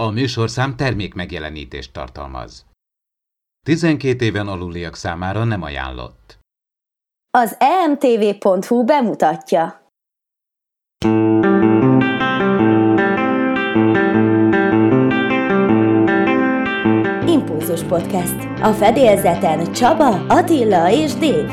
A műsorszám termék megjelenítést tartalmaz. 12 éven aluliak számára nem ajánlott. Az emtv.hu bemutatja. Impulzus Podcast. A fedélzeten Csaba, Attila és Dév.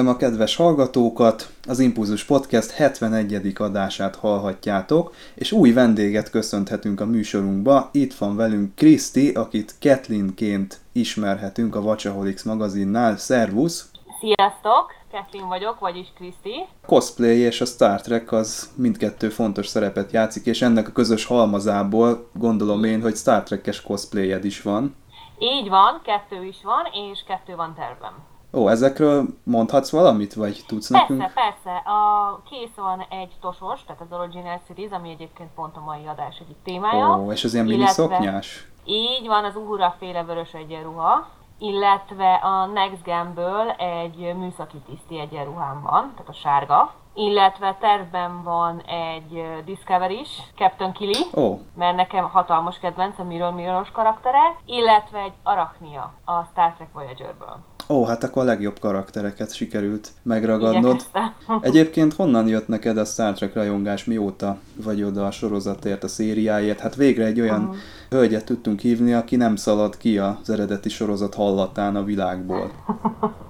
Üdvözlöm a kedves hallgatókat! Az Impulzus Podcast 71. adását hallhatjátok, és új vendéget köszönhetünk a műsorunkba. Itt van velünk Kriszti, akit Kathleenként ismerhetünk a Vacsaholics magazinnál. Szervusz! Sziasztok! Kathleen vagyok, vagyis Kriszti. Cosplay és a Star Trek az mindkettő fontos szerepet játszik, és ennek a közös halmazából gondolom én, hogy Star Trek-es cosplayed is van. Így van, kettő is van, és kettő van tervem. Ó, ezekről mondhatsz valamit, vagy tudsz persze, nekünk? Persze, A kész van egy tosos, tehát az Original Series, ami egyébként pont a mai adás egyik témája. Ó, és az ilyen mini szoknyás? Így van, az Uhura féle vörös egyenruha, illetve a Next Gen-ből egy műszaki tiszti egyenruhám van, tehát a sárga, illetve tervben van egy Discovery is, Captain Kili, Ó, mert nekem hatalmas kedvenc a Mirror Mirroros karaktere, illetve egy Arachnia a Star Trek Voyager-ből. Ó, hát akkor a legjobb karaktereket sikerült megragadnod. Egyébként honnan jött neked a Star Trek rajongás, mióta vagy oda a sorozatért, a szériáért? Hát végre egy olyan Mhm. hölgyet tudtunk hívni, aki nem szalad ki az eredeti sorozat hallatán a világból.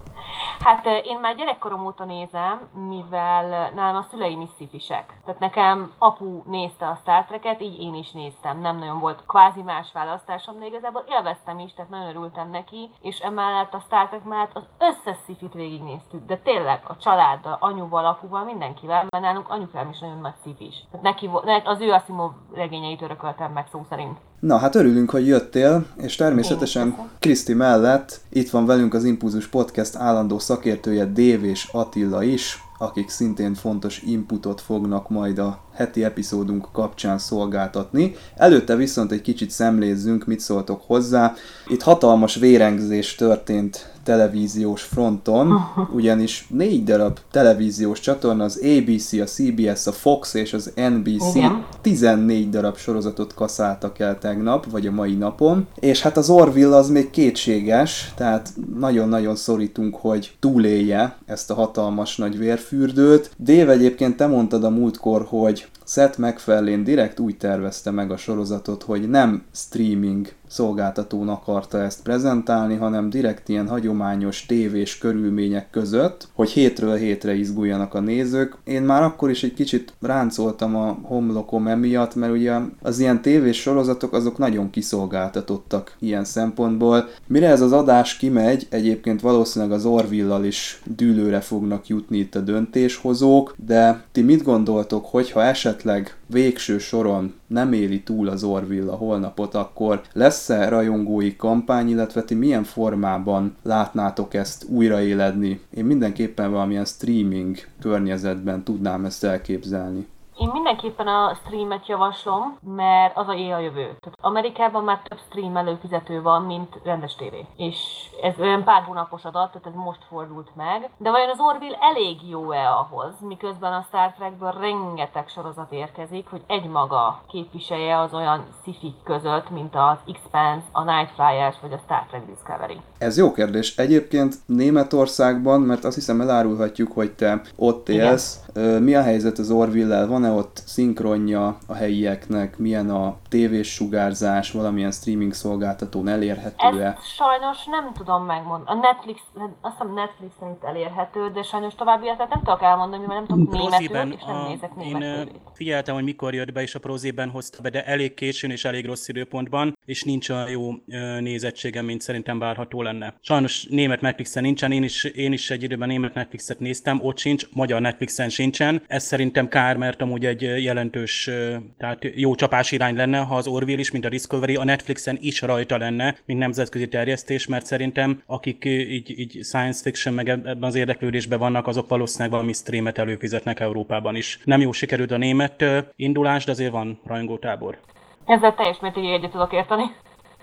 Hát én már gyerekkorom óta nézem, mivel nálam a szüleim is szifisek. Tehát nekem apu nézte a Star Trek-et, így én is néztem. Nem nagyon volt kvázi más választásom, de igazából élveztem is, tehát nagyon örültem neki, és emellett a Star Trek mellett az összes szifit végignéztük, de tényleg a családdal, anyuval, apuval, mindenkivel, mert nálunk anyukám is nagyon nagy szifis. Tehát neki, az ő Asimov regényeit örököltem meg szó szerint. Na, hát örülünk, hogy jöttél, és természetesen. Kriszti mellett itt van velünk az Impulzus Podcast állandó szakértője Dév és Attila is, akik szintén fontos inputot fognak majd a heti epizódunk kapcsán szolgáltatni. Előtte viszont egy kicsit szemlézzünk, mit szóltok hozzá. Itt hatalmas vérengzés történt televíziós fronton, ugyanis négy darab televíziós csatorna, az ABC, a CBS, a Fox és az NBC Igen. 14 darab sorozatot kaszáltak el tegnap, vagy a mai napon, és hát az Orville az még kétséges, tehát nagyon-nagyon szorítunk, hogy túlélje ezt a hatalmas nagy vérfürdőt. Dév egyébként te mondtad a múltkor, hogy Seth MacFarlane direkt úgy tervezte meg a sorozatot, hogy nem streaming szolgáltatón akarta ezt prezentálni, hanem direkt ilyen hagyományos tévés körülmények között, hogy hétről hétre izguljanak a nézők. Én már akkor is egy kicsit ráncoltam a homlokom emiatt, mert ugye az ilyen tévés sorozatok azok nagyon kiszolgáltatottak ilyen szempontból. Mire ez az adás kimegy, egyébként valószínűleg az Orvillal is dűlőre fognak jutni itt a döntéshozók, de ti mit gondoltok, hogyha esetleg végső soron nem éli túl az Orville a holnapot, akkor lesz-e rajongói kampány, illetve ti milyen formában látnátok ezt újraéledni? Én mindenképpen valamilyen streaming környezetben tudnám ezt elképzelni. Én mindenképpen a streamet javaslom, mert az a éj a jövő. Tehát Amerikában már több stream előfizető van, mint rendes tévé. És ez olyan pár hónapos adat, tehát ez most fordult meg. De vajon az Orville elég jó-e ahhoz, miközben a Star Trekből rengeteg sorozat érkezik, hogy egymaga képviselje az olyan sci között, mint az Expanse, a Night Flyers vagy a Star Trek Discovery. Ez jó kérdés. Egyébként Németországban, mert azt hiszem elárulhatjuk, hogy te ott élsz, mi a helyzet az Orville-lel? Van-e ott szinkronja a helyieknek? Milyen a tévés sugárzás? Valamilyen streaming szolgáltatón elérhető-e? Ezt sajnos nem tudom megmondani. A Netflix, azt hiszem Netflixen itt elérhető, de sajnos további nem tudok elmondani, mivel nem tudok németül, és nem a, nézek én német ö, tévét. Figyeltem, hogy mikor jött be, és a prózében hozta be, de elég későn és elég rossz időpontban, és nincs olyan jó nézettsége, mint szerintem várható lenne. Sajnos német Netflixen nincsen, én is, én is egy időben német Netflixet néztem, ott sincs, magyar Netflixen sincsen. Ez szerintem kár, mert amúgy egy jelentős, tehát jó csapás irány lenne, ha az Orville is, mint a Discovery, a Netflixen is rajta lenne, mint nemzetközi terjesztés, mert szerintem akik így, így science fiction meg ebben az érdeklődésben vannak, azok valószínűleg valami streamet előfizetnek Európában is. Nem jó sikerült a német indulás, de azért van rajongótábor. Ezzel teljes mértékig egyet tudok érteni.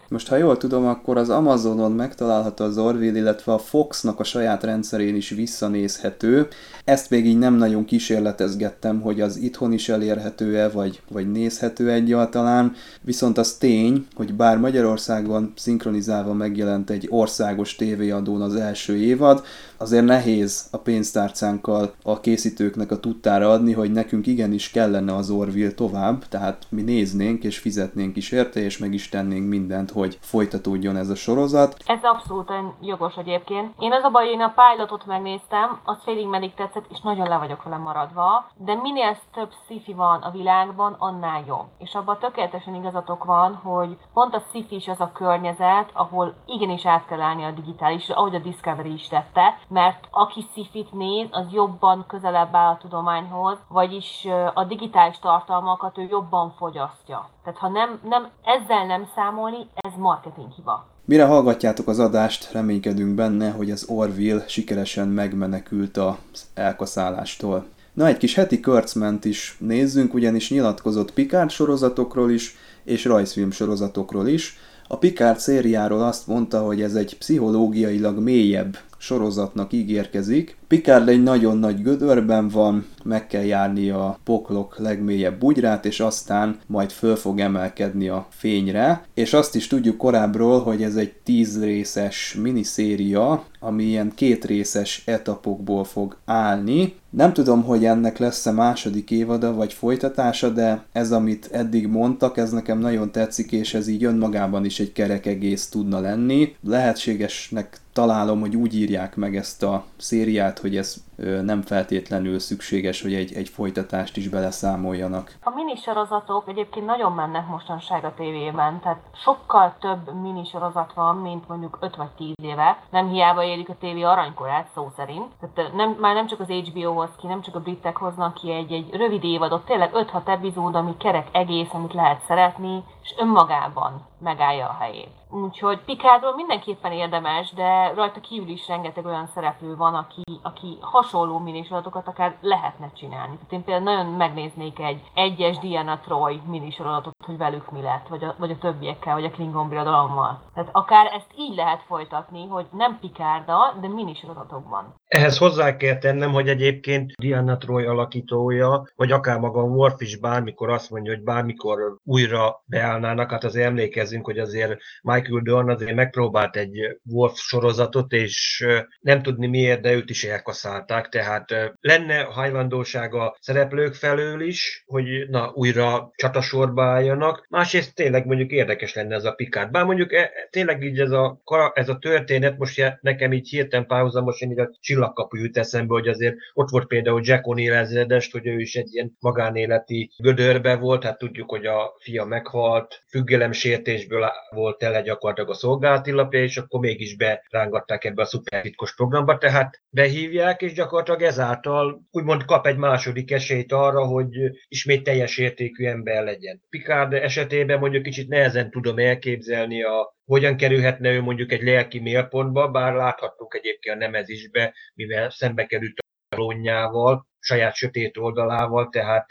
Most, ha jól tudom, akkor az Amazonon megtalálható az Orville, illetve a Foxnak a saját rendszerén is visszanézhető. Ezt még így nem nagyon kísérletezgettem, hogy az itthon is elérhető-e, vagy, vagy nézhető egyáltalán. Viszont az tény, hogy bár Magyarországon szinkronizálva megjelent egy országos tévéadón az első évad, azért nehéz a pénztárcánkkal a készítőknek a tudtára adni, hogy nekünk igenis kellene az Orville tovább, tehát mi néznénk és fizetnénk is érte, és meg is tennénk mindent, hogy folytatódjon ez a sorozat. Ez abszolút jogos egyébként. Én az a baj, én a pilotot megnéztem, az félig meddig tetszett, és nagyon le vagyok vele maradva, de minél több sci van a világban, annál jobb. És abban tökéletesen igazatok van, hogy pont a sci is az a környezet, ahol igenis át kell állni a digitális, ahogy a Discovery is tette, mert aki szifit néz, az jobban közelebb áll a tudományhoz, vagyis a digitális tartalmakat ő jobban fogyasztja. Tehát ha nem, nem ezzel nem számolni, ez marketing hiba. Mire hallgatjátok az adást, reménykedünk benne, hogy az Orville sikeresen megmenekült az elkaszálástól. Na, egy kis heti körcment is nézzünk, ugyanis nyilatkozott Picard sorozatokról is, és rajzfilm sorozatokról is. A Picard szériáról azt mondta, hogy ez egy pszichológiailag mélyebb sorozatnak ígérkezik. Picard egy nagyon nagy gödörben van, meg kell járni a poklok legmélyebb bugyrát, és aztán majd föl fog emelkedni a fényre. És azt is tudjuk korábbról, hogy ez egy tíz részes miniszéria, ami ilyen két részes etapokból fog állni. Nem tudom, hogy ennek lesz-e második évada vagy folytatása, de ez, amit eddig mondtak, ez nekem nagyon tetszik, és ez így önmagában is egy kerek egész tudna lenni. Lehetségesnek találom, hogy úgy írják meg ezt a szériát, hogy ez nem feltétlenül szükséges, hogy egy, egy folytatást is beleszámoljanak. A minisorozatok egyébként nagyon mennek mostanság a tévében, tehát sokkal több minisorozat van, mint mondjuk 5 vagy 10 éve. Nem hiába érik a tévé aranykorát, szó szerint. Tehát nem, már nem csak az HBO hoz ki, nem csak a britek hoznak ki egy, egy rövid évadot, tényleg 5-6 epizód, ami kerek egész, amit lehet szeretni, és önmagában megállja a helyét. Úgyhogy Pikádról mindenképpen érdemes, de rajta kívül is rengeteg olyan szereplő van, aki, aki hasonló minisorozatokat akár lehetne csinálni. Tehát én például nagyon megnéznék egy egyes Diana Troy minisorozatot, hogy velük mi lett, vagy a, vagy a többiekkel, vagy a Klingon birodalommal. Tehát akár ezt így lehet folytatni, hogy nem Pikárda, de minisorozatokban. Ehhez hozzá kell tennem, hogy egyébként Diana Troy alakítója, vagy akár maga Worf is bármikor azt mondja, hogy bármikor újra beállnának, hát az emlékezzünk, hogy azért Michael Dorn azért megpróbált egy Wolf sorozatot, és nem tudni miért, de őt is elkaszálták, tehát lenne hajlandósága szereplők felől is, hogy na, újra csatasorba álljanak. Másrészt tényleg mondjuk érdekes lenne ez a Pikát. Bár mondjuk e, tényleg így ez a, ez a történet, most nekem így hirtelen párhuzamosan így a csillagkapu jut eszembe, hogy azért ott volt például Jack O'Neill hogy ő is egy ilyen magánéleti gödörbe volt, hát tudjuk, hogy a fia meghalt, függelemsértésből volt tele gyakorlatilag a szolgálati lapja, és akkor mégis berángatták ebbe a szupertitkos programba, tehát behívják, és gyakorlatilag ezáltal úgymond kap egy második esélyt arra, hogy ismét teljes értékű ember legyen. Picard esetében mondjuk kicsit nehezen tudom elképzelni a hogyan kerülhetne ő mondjuk egy lelki mélpontba, bár láthattuk egyébként a Nemezisbe, mivel szembe került a lónyával, saját sötét oldalával, tehát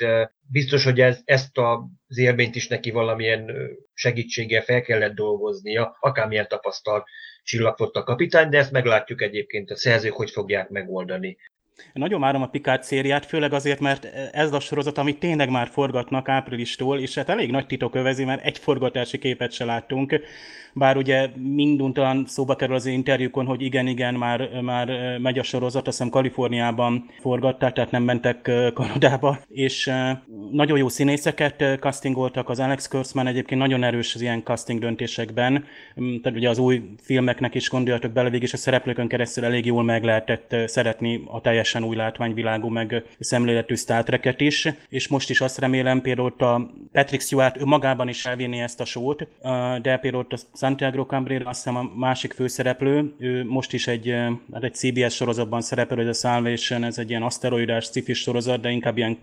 biztos, hogy ez, ezt az élményt is neki valamilyen segítséggel fel kellett dolgoznia, akármilyen tapasztalt a kapitány, de ezt meglátjuk egyébként a szerzők, hogy fogják megoldani. Nagyon várom a Picard szériát, főleg azért, mert ez a sorozat, amit tényleg már forgatnak áprilistól, és hát elég nagy titok övezi, mert egy forgatási képet se láttunk. Bár ugye minduntalan szóba kerül az interjúkon, hogy igen, igen, már, már megy a sorozat, azt hiszem Kaliforniában forgatták, tehát nem mentek Kanadába, és nagyon jó színészeket castingoltak, az Alex Kurtzman egyébként nagyon erős az ilyen casting döntésekben, mm, tehát ugye az új filmeknek is gondoljatok bele, végig, és a szereplőkön keresztül elég jól meg lehetett szeretni a teljesen új látványvilágú, meg szemléletű Star is, és most is azt remélem, például a Patrick Stewart ő magában is elvinni ezt a sót, de például a Santiago Cabrera, azt hiszem a másik főszereplő, ő most is egy, hát egy CBS sorozatban szerepel, ez a Salvation, ez egy ilyen aszteroidás sci sorozat, de inkább ilyen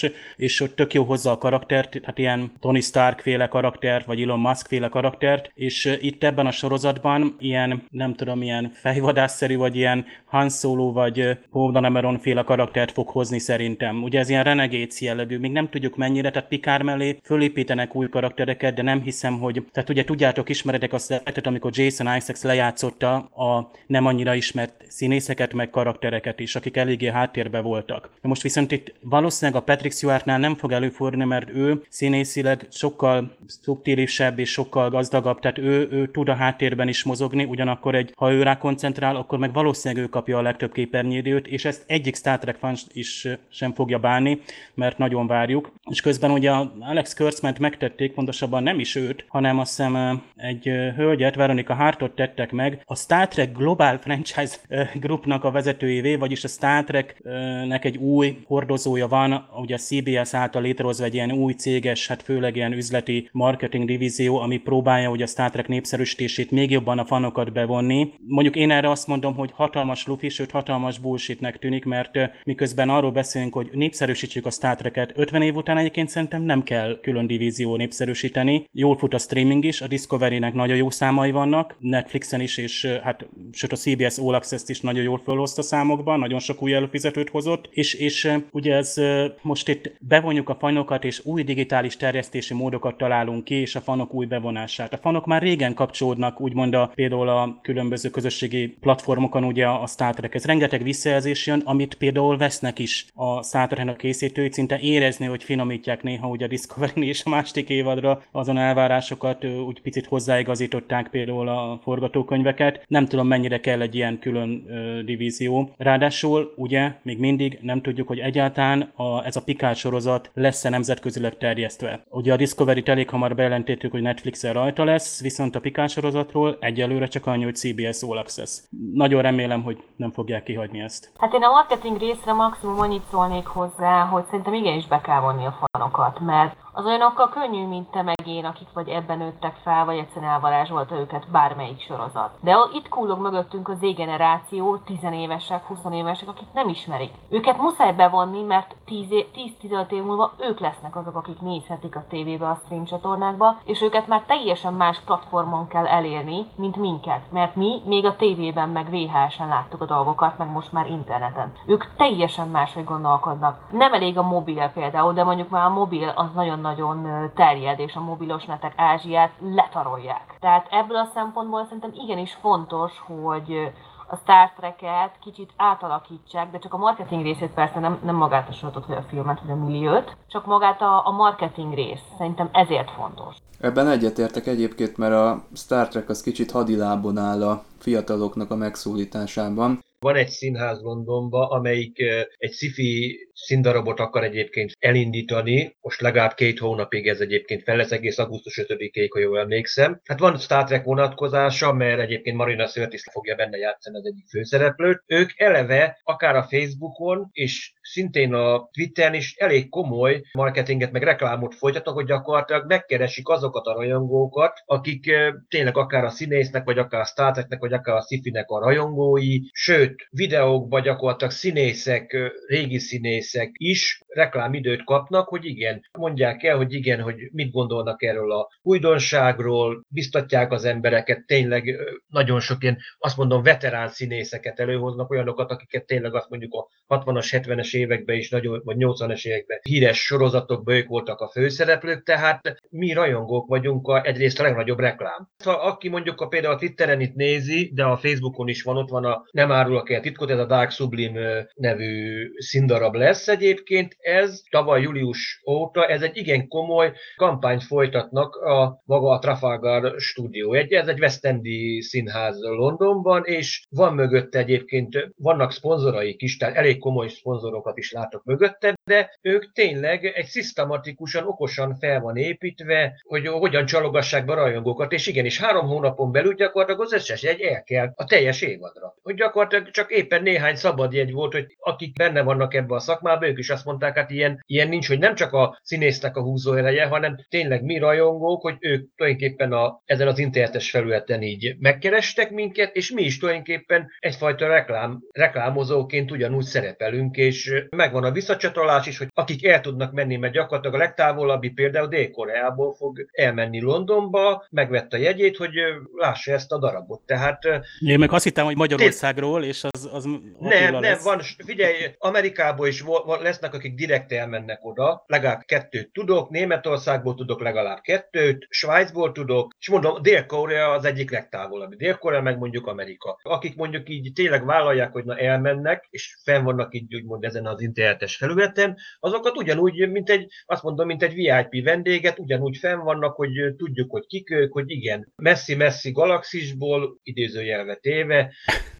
kormányösszeesküvéses, és ott tök jó hozza a karaktert, hát ilyen Tony Stark féle karaktert, vagy Elon Musk féle karaktert, és itt ebben a sorozatban ilyen, nem tudom, ilyen fejvadászszerű, vagy ilyen Han Solo, vagy Paul Dameron féle karaktert fog hozni szerintem. Ugye ez ilyen renegéci jellegű, még nem tudjuk mennyire, tehát Picard mellé fölépítenek új karaktereket, de nem hiszem, hogy, tehát ugye tudjátok, ismeretek azt lehetett, amikor Jason Isaacs lejátszotta a nem annyira ismert színészeket, meg karaktereket is, akik eléggé háttérbe voltak. Most viszont itt valószínűleg a Patrick Stewartnál nem fog előfordulni, mert ő színészileg sokkal szubtilisebb és sokkal gazdagabb, tehát ő, ő tud a háttérben is mozogni, ugyanakkor egy, ha ő rá koncentrál, akkor meg valószínűleg ő kapja a legtöbb képernyőidőt, és ezt egyik Star Trek fan is sem fogja bánni, mert nagyon várjuk. És közben ugye Alex Kurtzman megtették, pontosabban nem is őt, hanem azt hiszem egy hölgyet, Veronica Hartot tettek meg, a Star Trek Global Franchise Groupnak a vezetőjévé, vagyis a Star Treknek egy új hordozója van, ugye a CBS által létrehozva egy ilyen új céges, hát főleg ilyen üzleti marketing divízió, ami próbálja hogy a Star Trek népszerűsítését még jobban a fanokat bevonni. Mondjuk én erre azt mondom, hogy hatalmas lufi, sőt hatalmas bullshitnek tűnik, mert miközben arról beszélünk, hogy népszerűsítsük a Star Trek-et, 50 év után egyébként szerintem nem kell külön divízió népszerűsíteni. Jól fut a streaming is, a Discovery-nek nagyon jó számai vannak, Netflixen is, és hát sőt a CBS All Access-t is nagyon jól fölhozta számokban, nagyon sok új előfizetőt hozott, és, és ugye ez most itt bevonjuk a fanokat, és új digitális terjesztési módokat találunk ki, és a fanok új bevonását. A fanok már régen kapcsolódnak, úgymond a, például a különböző közösségi platformokon ugye a Star Trek. Ez rengeteg visszajelzés jön, amit például vesznek is a Star Trek készítői, szinte érezni, hogy finomítják néha ugye a Discovery és a másik évadra azon elvárásokat úgy picit hozzáigazították például a forgatókönyveket. Nem tudom, mennyire kell egy ilyen külön ö, divízió. Ráadásul ugye még mindig nem tudjuk, hogy egyáltalán a, ez a Picard sorozat lesz-e nemzetközileg terjesztve. Ugye a Discovery-t elég hamar bejelentettük, hogy Netflixen rajta lesz, viszont a Picard sorozatról egyelőre csak annyi, hogy CBS All Access. Nagyon remélem, hogy nem fogják kihagyni ezt. Hát én a marketing részre maximum annyit szólnék hozzá, hogy szerintem igenis be kell vonni a fanokat, mert az olyanokkal könnyű, mint te meg én, akik vagy ebben nőttek fel, vagy egyszerűen elvarázsolta őket bármelyik sorozat. De itt kullog mögöttünk az Z-generáció, 10 évesek, 20 évesek, akik nem ismerik. Őket muszáj bevonni, mert 10-15 év múlva ők lesznek azok, akik nézhetik a tévébe, a stream csatornákba, és őket már teljesen más platformon kell elérni, mint minket. Mert mi még a tévében, meg VHS-en láttuk a dolgokat, meg most már interneten. Ők teljesen máshogy gondolkodnak. Nem elég a mobil például, de mondjuk már a mobil az nagyon nagyon terjed, és a mobilos netek Ázsiát letarolják. Tehát ebből a szempontból szerintem igenis fontos, hogy a Star Trek-et kicsit átalakítsák, de csak a marketing részét persze nem, nem magát a sorozatot, vagy a filmet, vagy a milliót, csak magát a, a marketing rész. Szerintem ezért fontos. Ebben egyetértek egyébként, mert a Star Trek az kicsit hadilábon áll a fiataloknak a megszólításában. Van egy színház Londonban, amelyik egy sci-fi színdarabot akar egyébként elindítani. Most legalább két hónapig ez egyébként fel lesz, egész augusztus 5-ig, ha jól emlékszem. Hát van Star Trek vonatkozása, mert egyébként Marina Sirtis fogja benne játszani az egyik főszereplőt. Ők eleve akár a Facebookon és szintén a Twitteren is elég komoly marketinget, meg reklámot folytatnak, hogy gyakorlatilag megkeresik azokat a rajongókat, akik tényleg akár a színésznek, vagy akár a Star Treknek, vagy akár a sci a rajongói, sőt, videókban gyakorlatilag színészek, régi színészek is reklámidőt kapnak, hogy igen, mondják el, hogy igen, hogy mit gondolnak erről a újdonságról, biztatják az embereket, tényleg nagyon sok ilyen, azt mondom, veterán színészeket előhoznak, olyanokat, akiket tényleg azt mondjuk a 60-as, 70-es években is, nagyon, vagy 80-es években híres sorozatokban ők voltak a főszereplők, tehát mi rajongók vagyunk a, egyrészt a legnagyobb reklám. Ha aki mondjuk a például a Twitteren itt nézi, de a Facebookon is van, ott van a Nem árulok el titkot, ez a Dark Sublime nevű színdarab lesz egyébként. Ez tavaly július óta, ez egy igen komoly kampányt folytatnak a maga a Trafalgar stúdió. Egy, ez egy West Endi színház Londonban, és van mögötte egyébként, vannak szponzoraik is, tehát elég komoly szponzorok dolgokat is látok mögötte, de ők tényleg egy szisztematikusan, okosan fel van építve, hogy hogyan csalogassák be rajongókat, és igenis három hónapon belül gyakorlatilag az összes egy el kell a teljes évadra. Hogy gyakorlatilag csak éppen néhány szabad jegy volt, hogy akik benne vannak ebbe a szakmában, szakmában, ők is azt mondták, hát ilyen, ilyen nincs, hogy nem csak a színésznek a húzó ereje, hanem tényleg mi rajongók, hogy ők tulajdonképpen a, ezen az internetes felületen így megkerestek minket, és mi is tulajdonképpen egyfajta reklám, reklámozóként ugyanúgy szerepelünk, és megvan a visszacsatolás is, hogy akik el tudnak menni, mert gyakorlatilag a legtávolabbi például Dél-Koreából fog elmenni Londonba, megvette a jegyét, hogy lássa ezt a darabot. Tehát, Én meg azt hittem, hogy Magyarországról, és az, az nem, nem, lesz. van, figyelj, Amerikából is lesznek, akik direkt elmennek oda, legalább kettőt tudok, Németországból tudok legalább kettőt, Svájcból tudok, és mondom, Dél-Korea az egyik legtávolabbi. Dél-Korea meg mondjuk Amerika. Akik mondjuk így tényleg vállalják, hogy na elmennek, és fenn vannak így úgymond ezen az internetes felületen, azokat ugyanúgy, mint egy, azt mondom, mint egy VIP vendéget, ugyanúgy fenn vannak, hogy tudjuk, hogy kik ők, hogy igen, messzi-messzi galaxisból, idézőjelve téve,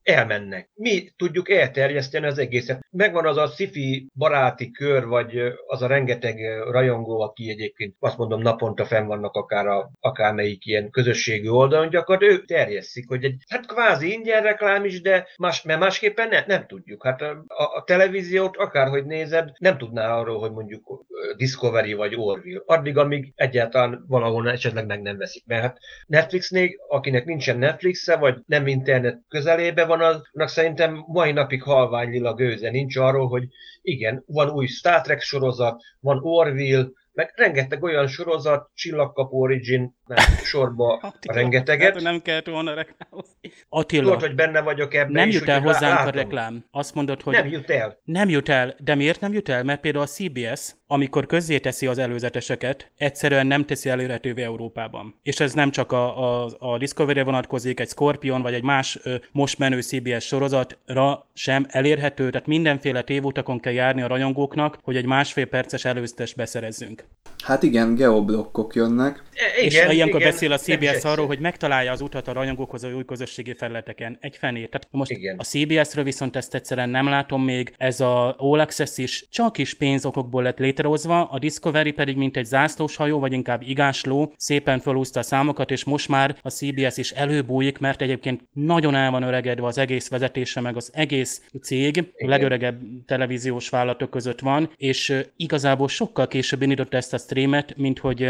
elmennek. Mi tudjuk elterjeszteni az egészet. Megvan az a sci baráti kör, vagy az a rengeteg rajongó, aki egyébként azt mondom naponta fenn vannak akár a, akármelyik ilyen közösségi oldalon, gyakorlatilag ők terjesztik, hogy egy, hát kvázi ingyen reklám is, de más, mert másképpen ne, nem tudjuk. Hát a, a, televíziót akárhogy nézed, nem tudná arról, hogy mondjuk Discovery vagy Orville. Addig, amíg egyáltalán valahol esetleg meg nem veszik. Mert hát Netflixnél, akinek nincsen Netflixe, vagy nem internet közelébe van, annak szerintem mai napig halványilag gőze nincs arról, hogy igen, van új Star Trek sorozat, van Orville, meg rengeteg olyan sorozat, Csillagkapu Origin, nem, sorba Attila, rengeteget. Hát, nem kellett volna reklámozni. Attila, Tudod, hogy benne vagyok ebben Nem is, jut el hozzánk látom. a reklám. Azt mondod, hogy... Nem jut el. Nem jut el. De miért nem jut el? Mert például a CBS, amikor közzéteszi az előzeteseket, egyszerűen nem teszi elérhetővé Európában. És ez nem csak a, a, a Discovery-re vonatkozik, egy Scorpion vagy egy más ö, most menő CBS sorozatra sem elérhető, tehát mindenféle tévutakon kell járni a rajongóknak, hogy egy másfél perces előzetes beszerezzünk. Hát igen, geoblokkok jönnek. E, igen, és ilyenkor igen, beszél a CBS arról, hogy megtalálja az utat a rajongókhoz a új közösségi felületeken. Egy fenét. Tehát most igen. a CBS-ről viszont ezt egyszerűen nem látom még. Ez a All Access is csak is pénzokokból lett létrehozva, a Discovery pedig mint egy zászlós hajó, vagy inkább igásló, szépen felúszta a számokat, és most már a CBS is előbújik, mert egyébként nagyon el van öregedve az egész vezetése, meg az egész cég, igen. a legöregebb televíziós vállalatok között van, és igazából sokkal később indította ezt a streamet, mint hogy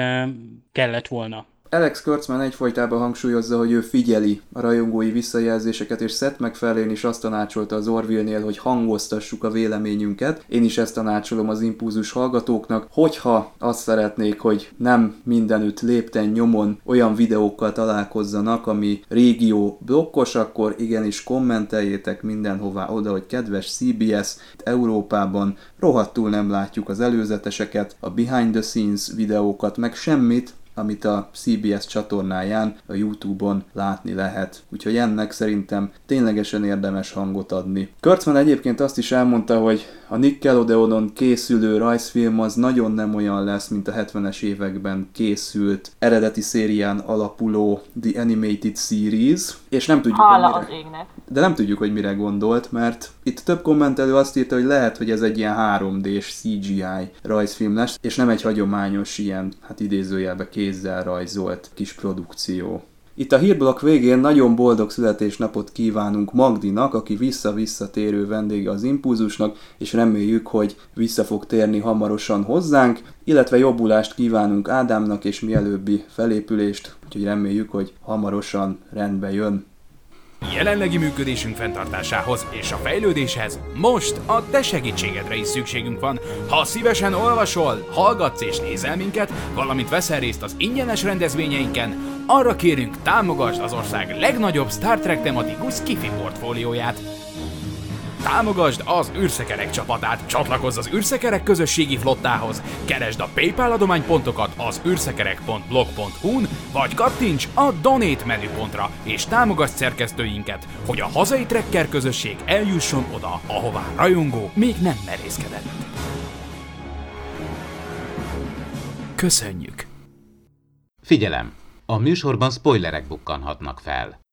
kellett volna. Alex Kurtzman egyfolytában hangsúlyozza, hogy ő figyeli a rajongói visszajelzéseket, és Seth MacFarlane is azt tanácsolta az Orville-nél, hogy hangoztassuk a véleményünket. Én is ezt tanácsolom az impulzus hallgatóknak, hogyha azt szeretnék, hogy nem mindenütt lépten nyomon olyan videókkal találkozzanak, ami régió blokkos, akkor igenis kommenteljétek mindenhová oda, hogy kedves CBS, Európában rohadtul nem látjuk az előzeteseket, a behind the scenes videókat, meg semmit, amit a CBS csatornáján, a YouTube-on látni lehet. Úgyhogy ennek szerintem ténylegesen érdemes hangot adni. Kurtzman egyébként azt is elmondta, hogy a Nickelodeonon készülő rajzfilm az nagyon nem olyan lesz, mint a 70-es években készült eredeti szérián alapuló The Animated Series, és nem tudjuk, Hála hogy mire, az égnek. de nem tudjuk, hogy mire gondolt, mert itt több kommentelő azt írta, hogy lehet, hogy ez egy ilyen 3D-s CGI rajzfilm lesz, és nem egy hagyományos ilyen, hát idézőjelbe kézzel rajzolt kis produkció. Itt a hírblokk végén nagyon boldog születésnapot kívánunk Magdinak, aki vissza-visszatérő vendége az Impulzusnak, és reméljük, hogy vissza fog térni hamarosan hozzánk, illetve jobbulást kívánunk Ádámnak és mielőbbi felépülést, úgyhogy reméljük, hogy hamarosan rendbe jön. Jelenlegi működésünk fenntartásához és a fejlődéshez most a te segítségedre is szükségünk van. Ha szívesen olvasol, hallgatsz és nézel minket, valamint veszel részt az ingyenes rendezvényeinken, arra kérünk támogasd az ország legnagyobb Star Trek tematikus kifi portfólióját. Támogasd az űrszekerek csapatát, csatlakozz az űrszekerek közösségi flottához, keresd a PayPal adománypontokat az űrszekerek.blog.hu-n, vagy kattints a Donate menüpontra, és támogasd szerkesztőinket, hogy a hazai trekker közösség eljusson oda, ahová rajongó még nem merészkedett. Köszönjük! Figyelem! A műsorban spoilerek bukkanhatnak fel.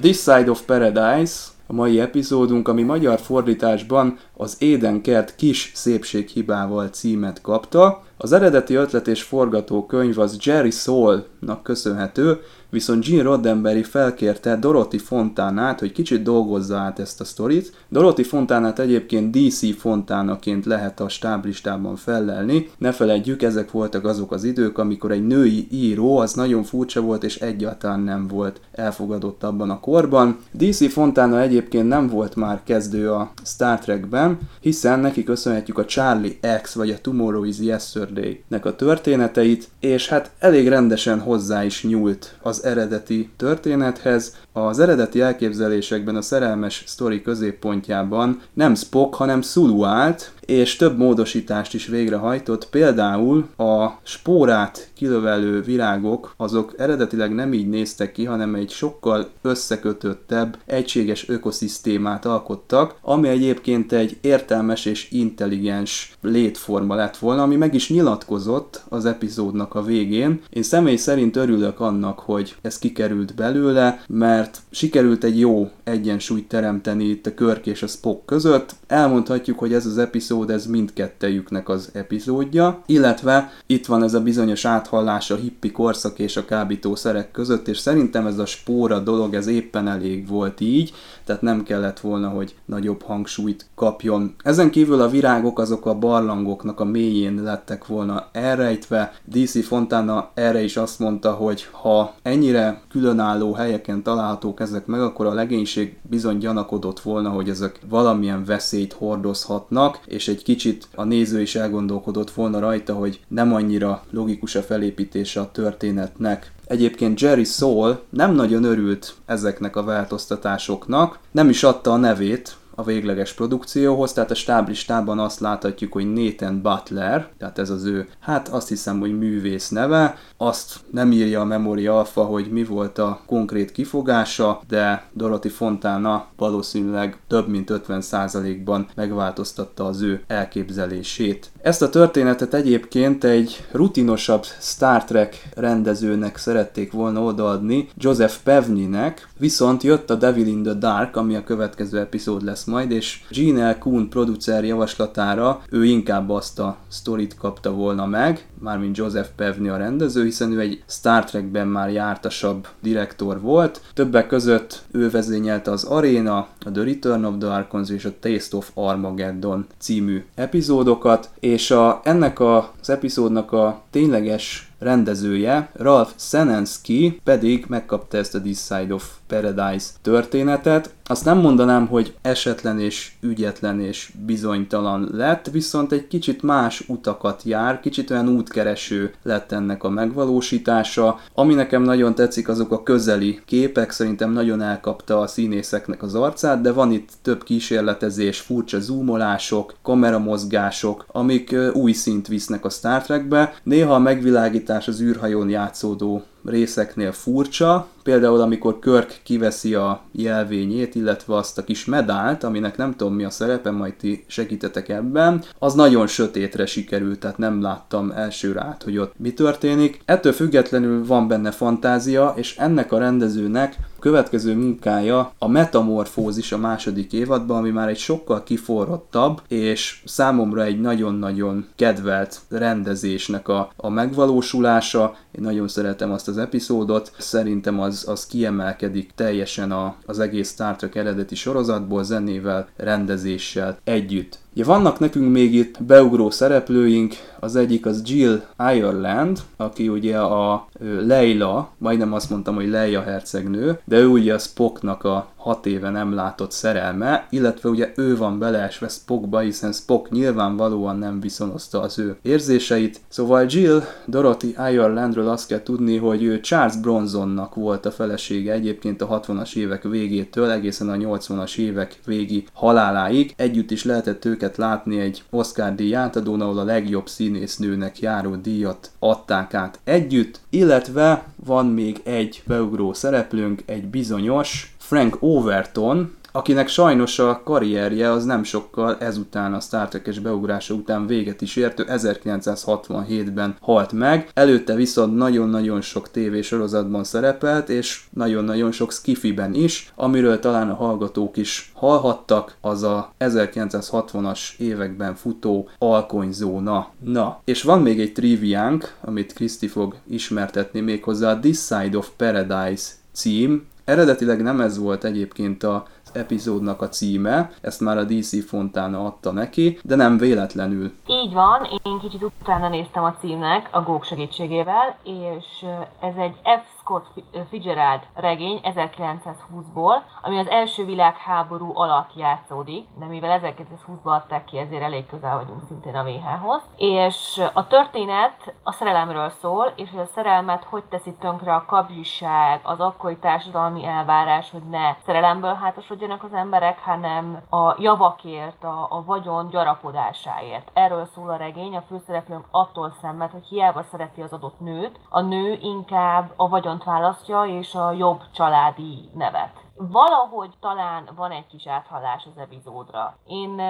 This Side of Paradise, a mai epizódunk, ami magyar fordításban az Édenkert kis szépséghibával címet kapta. Az eredeti ötlet és forgatókönyv az Jerry Saul-nak köszönhető, viszont Gene Roddenberry felkérte Dorothy Fontánát, hogy kicsit dolgozza át ezt a sztorit. Dorothy Fontánát egyébként DC Fontánaként lehet a stáblistában fellelni. Ne feledjük, ezek voltak azok az idők, amikor egy női író az nagyon furcsa volt és egyáltalán nem volt elfogadott abban a korban. DC Fontana egyébként nem volt már kezdő a Star Trekben, hiszen neki köszönhetjük a Charlie X vagy a Tomorrow is Yesterday-nek a történeteit, és hát elég rendesen hozzá is nyúlt az eredeti történethez. Az eredeti elképzelésekben a szerelmes sztori középpontjában nem Spock, hanem Sulu állt, és több módosítást is végrehajtott, például a spórát kilövelő virágok, azok eredetileg nem így néztek ki, hanem egy sokkal összekötöttebb, egységes ökoszisztémát alkottak, ami egyébként egy értelmes és intelligens létforma lett volna, ami meg is nyilatkozott az epizódnak a végén. Én személy szerint örülök annak, hogy ez kikerült belőle, mert sikerült egy jó egyensúlyt teremteni itt a Körk és a Spock között. Elmondhatjuk, hogy ez az epizód, ez mindkettejüknek az epizódja, illetve itt van ez a bizonyos áthallás a hippi korszak és a kábítószerek között, és szerintem ez a spóra dolog, ez éppen elég volt így, tehát nem kellett volna, hogy nagyobb hangsúlyt kapjon. Ezen kívül a virágok azok a barlangoknak a mélyén lettek volna elrejtve. DC Fontana erre is azt mondta, hogy ha ennyire különálló helyeken találhatók ezek meg, akkor a legénység bizony gyanakodott volna, hogy ezek valamilyen veszélyt hordozhatnak, és egy kicsit a néző is elgondolkodott volna rajta, hogy nem annyira logikus a felépítése a történetnek. Egyébként Jerry Saul nem nagyon örült ezeknek a változtatásoknak, nem is adta a nevét a végleges produkcióhoz, tehát a stáblistában azt láthatjuk, hogy Nathan Butler, tehát ez az ő, hát azt hiszem, hogy művész neve, azt nem írja a Memory Alpha, hogy mi volt a konkrét kifogása, de Dorothy Fontana valószínűleg több mint 50%-ban megváltoztatta az ő elképzelését. Ezt a történetet egyébként egy rutinosabb Star Trek rendezőnek szerették volna odaadni, Joseph Pevninek, viszont jött a Devil in the Dark, ami a következő epizód lesz majd, és Gene L. Kuhn producer javaslatára ő inkább azt a sztorit kapta volna meg, mármint Joseph Pevni a rendező, hiszen ő egy Star Trekben már jártasabb direktor volt. Többek között ő vezényelte az Arena, a The Return of the Archons és a Taste of Armageddon című epizódokat, és a, ennek a, az epizódnak a tényleges rendezője, Ralph Senensky pedig megkapta ezt a This Side of Paradise történetet. Azt nem mondanám, hogy esetlen és ügyetlen és bizonytalan lett, viszont egy kicsit más utakat jár, kicsit olyan útkereső lett ennek a megvalósítása. Ami nekem nagyon tetszik, azok a közeli képek, szerintem nagyon elkapta a színészeknek az arcát, de van itt több kísérletezés, furcsa zoomolások, kameramozgások, amik új szint visznek a Star Trekbe. Néha a megvilágítás az űrhajón játszódó részeknél furcsa, például amikor Körk kiveszi a jelvényét, illetve azt a kis medált, aminek nem tudom mi a szerepe, majd ti segítetek ebben, az nagyon sötétre sikerült, tehát nem láttam elsőre át, hogy ott mi történik. Ettől függetlenül van benne fantázia, és ennek a rendezőnek következő munkája a Metamorfózis a második évadban, ami már egy sokkal kiforrottabb, és számomra egy nagyon-nagyon kedvelt rendezésnek a, a megvalósulása. Én nagyon szeretem azt az epizódot, szerintem az, az kiemelkedik teljesen a, az egész Star Trek eredeti sorozatból, zenével, rendezéssel együtt. Ja, vannak nekünk még itt beugró szereplőink, az egyik az Jill Ireland, aki ugye a Leila, majdnem azt mondtam, hogy Leia hercegnő, de ő ugye a Spocknak a hat éve nem látott szerelme, illetve ugye ő van beleesve Spockba, hiszen Spock nyilvánvalóan nem viszonozta az ő érzéseit. Szóval Jill Dorothy Irelandről azt kell tudni, hogy ő Charles Bronsonnak volt a felesége egyébként a 60-as évek végétől egészen a 80-as évek végi haláláig. Együtt is lehetett őket látni egy Oscar díj átadón, ahol a legjobb színésznőnek járó díjat adták át együtt, illetve van még egy beugró szereplőnk, egy bizonyos Frank Overton, akinek sajnos a karrierje az nem sokkal ezután a Star Trek-es beugrása után véget is ért, 1967-ben halt meg, előtte viszont nagyon-nagyon sok tévésorozatban szerepelt, és nagyon-nagyon sok skifiben is, amiről talán a hallgatók is hallhattak, az a 1960-as években futó Alkonyzóna. Na, és van még egy triviánk, amit Kriszti fog ismertetni méghozzá a This Side of Paradise cím. Eredetileg nem ez volt egyébként a epizódnak a címe, ezt már a DC Fontana adta neki, de nem véletlenül. Így van, én kicsit utána néztem a címnek a Gók segítségével, és ez egy F. Scott Fitzgerald regény 1920-ból, ami az első világháború alatt játszódik, de mivel 1920-ban adták ki, ezért elég közel vagyunk szintén a VH-hoz. És a történet a szerelemről szól, és hogy a szerelmet hogy teszi tönkre a kabzsiság, az akkori társadalmi elvárás, hogy ne szerelemből hátosodjanak az emberek, hanem a javakért, a, a vagyon gyarapodásáért. Erről szól a regény, a főszereplőnk attól szenved, hogy hiába szereti az adott nőt, a nő inkább a vagyon Londont választja, és a jobb családi nevet. Valahogy talán van egy kis áthallás az epizódra. Én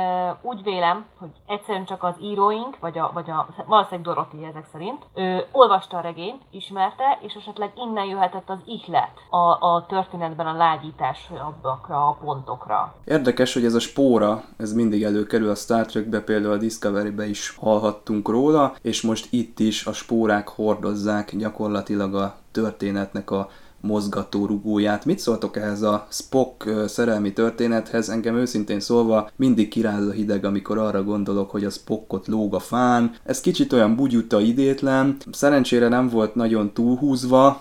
úgy vélem, hogy egyszerűen csak az íróink, vagy a, vagy a valószínűleg Dorothy ezek szerint, ő olvasta a regényt, ismerte, és esetleg innen jöhetett az ihlet a, a történetben a lágyítás abbakra, a pontokra. Érdekes, hogy ez a spóra, ez mindig előkerül a Star Trekbe, például a Discovery-be is hallhattunk róla, és most itt is a spórák hordozzák gyakorlatilag a történetnek a mozgató rugóját. Mit szóltok ehhez a Spock szerelmi történethez? Engem őszintén szólva mindig kiráz a hideg, amikor arra gondolok, hogy a Spockot lóg a fán. Ez kicsit olyan bugyuta idétlen, szerencsére nem volt nagyon túlhúzva,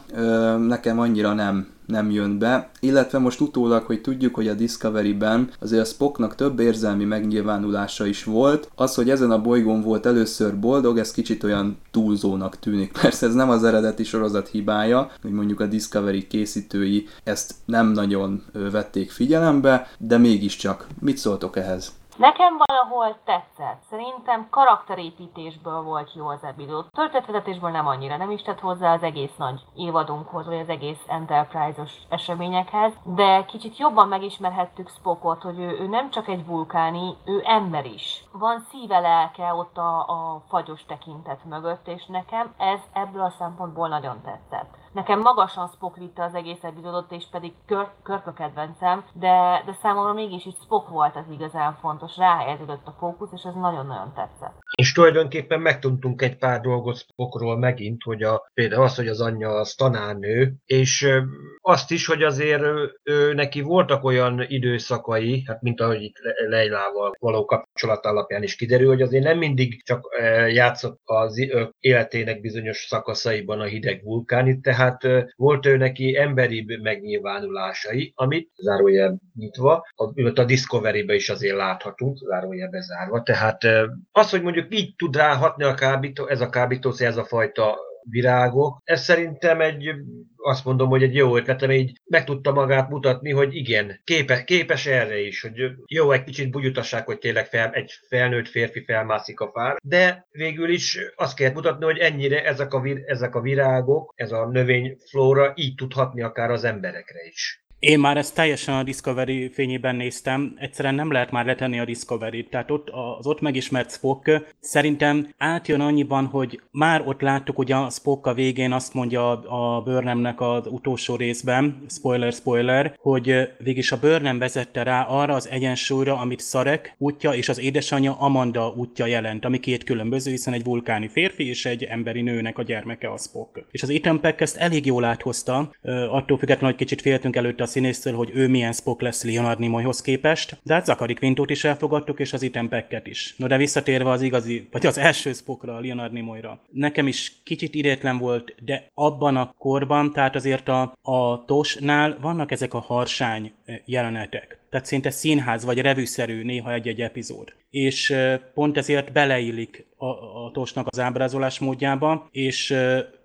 nekem annyira nem nem jön be, illetve most utólag, hogy tudjuk, hogy a Discovery-ben azért a Spocknak több érzelmi megnyilvánulása is volt, az, hogy ezen a bolygón volt először boldog, ez kicsit olyan túlzónak tűnik. Persze ez nem az eredeti sorozat hibája, hogy mondjuk a Discovery készítői ezt nem nagyon vették figyelembe, de mégiscsak. Mit szóltok ehhez? Nekem valahol tetszett. Szerintem karakterépítésből volt jó az epizód. Történetvezetésből nem annyira, nem is tett hozzá az egész nagy évadunkhoz, vagy az egész Enterprise-os eseményekhez, de kicsit jobban megismerhettük Spockot, hogy ő, ő nem csak egy vulkáni, ő ember is. Van szíve lelke ott a, a fagyos tekintet mögött, és nekem ez ebből a szempontból nagyon tetszett. Nekem magasan Spock vitte az egész epizódot, és pedig kör, Körk a kedvencem, de, de számomra mégis itt Spock volt az igazán fontos, ráhelyeződött a fókusz, és ez nagyon-nagyon tetszett. És tulajdonképpen megtudtunk egy pár dolgot Spockról megint, hogy a, például az, hogy az anyja az tanárnő, és azt is, hogy azért ő, neki voltak olyan időszakai, hát mint ahogy itt Leilával való kapcsolat alapján is kiderül, hogy azért nem mindig csak játszott az életének bizonyos szakaszaiban a hideg vulkánit, tehát tehát volt ő neki emberi megnyilvánulásai, amit zárójel nyitva, a, a Discovery-be is azért láthatunk, zárójel bezárva. Tehát az, hogy mondjuk így tud ráhatni a kábító, ez a kábítószer, ez a fajta virágok. Ez szerintem egy, azt mondom, hogy egy jó ötlet, ami így meg tudta magát mutatni, hogy igen, képe, képes erre is, hogy jó, egy kicsit bugyutasság, hogy tényleg fel, egy felnőtt férfi felmászik a fár, de végül is azt kell mutatni, hogy ennyire ezek a, vir, ezek a virágok, ez a növényflóra így tudhatni akár az emberekre is. Én már ezt teljesen a Discovery fényében néztem, egyszerűen nem lehet már letenni a Discovery-t, tehát ott az ott megismert Spock szerintem átjön annyiban, hogy már ott láttuk, hogy a Spock a végén azt mondja a Burnhamnek az utolsó részben, spoiler, spoiler, hogy végig a Burnham vezette rá arra az egyensúlyra, amit Szarek útja és az édesanyja Amanda útja jelent, ami két különböző, hiszen egy vulkáni férfi és egy emberi nőnek a gyermeke a Spock. És az Ethan Peck ezt elég jól áthozta, attól függetlenül, hogy kicsit féltünk előtte a színésztől, hogy ő milyen Spock lesz Leonard Nimoyhoz képest, de hát Zachary Quintot is elfogadtuk, és az Ethan Pecket is. No de visszatérve az igazi, vagy az első Spockra, Leonard Nimoyra. Nekem is kicsit idétlen volt, de abban a korban, tehát azért a, a Tosnál vannak ezek a harsány jelenetek. Tehát szinte színház vagy revűszerű néha egy-egy epizód. És pont ezért beleillik a, a Tosnak az ábrázolás módjába, és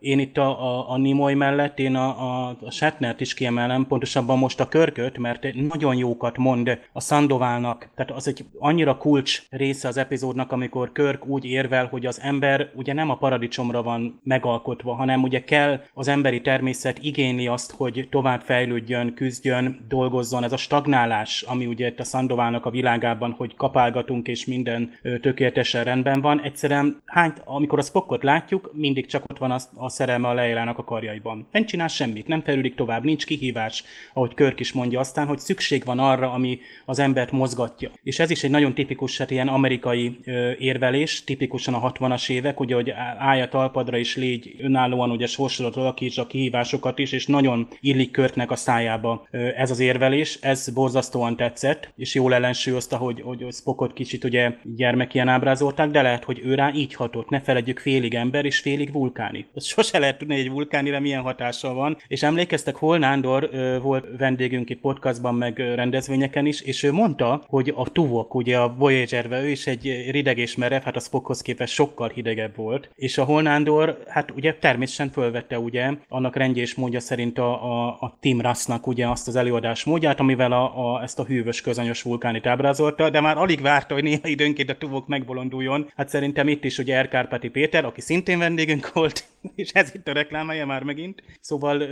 én itt a, a, a Nimoy mellett én a, a, a Shatnert is kiemelem, pontosabban most a Körköt, mert nagyon jókat mond a Szandoválnak. Tehát az egy annyira kulcs része az epizódnak, amikor Körk úgy érvel, hogy az ember ugye nem a paradicsomra van megalkotva, hanem ugye kell az emberi természet igényli azt, hogy tovább fejlődjön, küzdjön, dolgozzon, változzon, ez a stagnálás, ami ugye itt a Sandovának a világában, hogy kapálgatunk és minden tökéletesen rendben van, egyszerűen hány, amikor a Spockot látjuk, mindig csak ott van a, a szerelme a Leilának a karjaiban. Nem csinál semmit, nem fejlődik tovább, nincs kihívás, ahogy Körk is mondja aztán, hogy szükség van arra, ami az embert mozgatja. És ez is egy nagyon tipikus, hát ilyen amerikai ö, érvelés, tipikusan a 60-as évek, ugye, hogy állj a talpadra és légy önállóan, ugye sorsodat alakíts a kihívásokat is, és nagyon illik Körknek a szájába ö, ez az érvelés, ez borzasztóan tetszett, és jól ellensúlyozta, hogy, hogy Spockot kicsit ugye gyermekien ábrázolták, de lehet, hogy ő rá így hatott. Ne feledjük, félig ember és félig vulkáni. Azt sose lehet tudni, hogy egy vulkánira milyen hatással van. És emlékeztek, Hol Nándor volt vendégünk itt podcastban, meg rendezvényeken is, és ő mondta, hogy a tuvok, ugye a voyager ő is egy rideg és merev, hát a Spockhoz képest sokkal hidegebb volt. És a Holnándor, hát ugye természetesen fölvette ugye annak rendje és módja szerint a, a, a Tim Russnak ugye azt az előadás módját, amivel a, a, ezt a hűvös közönyös vulkánit ábrázolta, de már alig várta, hogy néha időnként a tuvok megbolonduljon. Hát szerintem itt is ugye Erkárpáti Péter, aki szintén vendégünk volt, és ez itt a reklámája már megint. Szóval,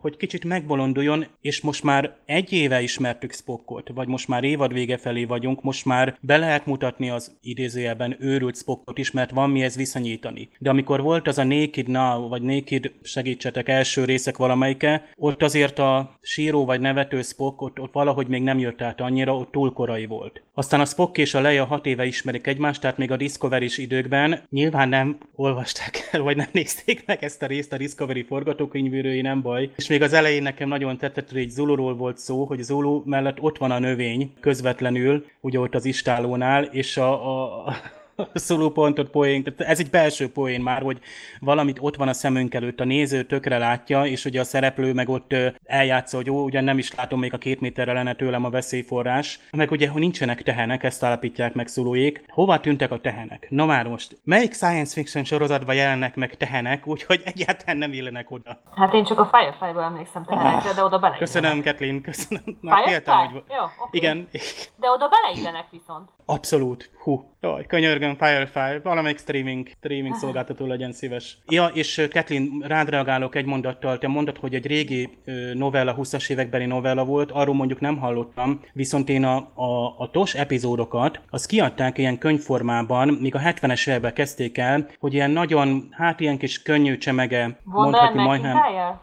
hogy kicsit megbolonduljon, és most már egy éve ismertük Spockot, vagy most már évad vége felé vagyunk, most már be lehet mutatni az idézőjelben őrült Spockot is, mert van mihez viszonyítani. De amikor volt az a Naked Now, vagy Naked segítsetek első részek valamelyike, ott azért a síró vagy nevető Spock ott, ott valahogy még nem jött át annyira, ott túl korai volt. Aztán a Spock és a Leia hat éve ismerik egymást, tehát még a discovery időkben nyilván nem olvasták el, vagy nem nézték meg ezt a részt a Discovery forgatókönyvűrői, nem baj. És még az elején nekem nagyon tetszett, hogy Zuluról volt szó, hogy Zulu mellett ott van a növény közvetlenül, ugye ott az istálónál, és a, a szólópontot tehát ez egy belső poén már, hogy valamit ott van a szemünk előtt, a néző tökre látja, és ugye a szereplő meg ott eljátsza, hogy jó, ugyan nem is látom még a két méterre lenne tőlem a veszélyforrás, meg ugye, hogy nincsenek tehenek, ezt állapítják meg szólóék. Hova tűntek a tehenek? Na már most, melyik science fiction sorozatban jelennek meg tehenek, úgyhogy egyáltalán nem illenek oda? Hát én csak a Firefly-ból emlékszem tehenekre, de oda bele. Köszönöm, Kathleen, köszönöm. Firefly? Féltem, hogy... Jó, okay. Igen. De oda beleillenek viszont. Abszolút. Hú. Jaj, könyörgöm, Firefly, valamelyik streaming, streaming szolgáltató legyen szíves. Ja, és Kathleen, rád reagálok egy mondattal. Te mondtad, hogy egy régi novella, 20-as évekbeli novella volt, arról mondjuk nem hallottam, viszont én a, a, a TOS epizódokat, az kiadták ilyen könyvformában, míg a 70-es években kezdték el, hogy ilyen nagyon, hát ilyen kis könnyű csemege, mondhatni majdnem.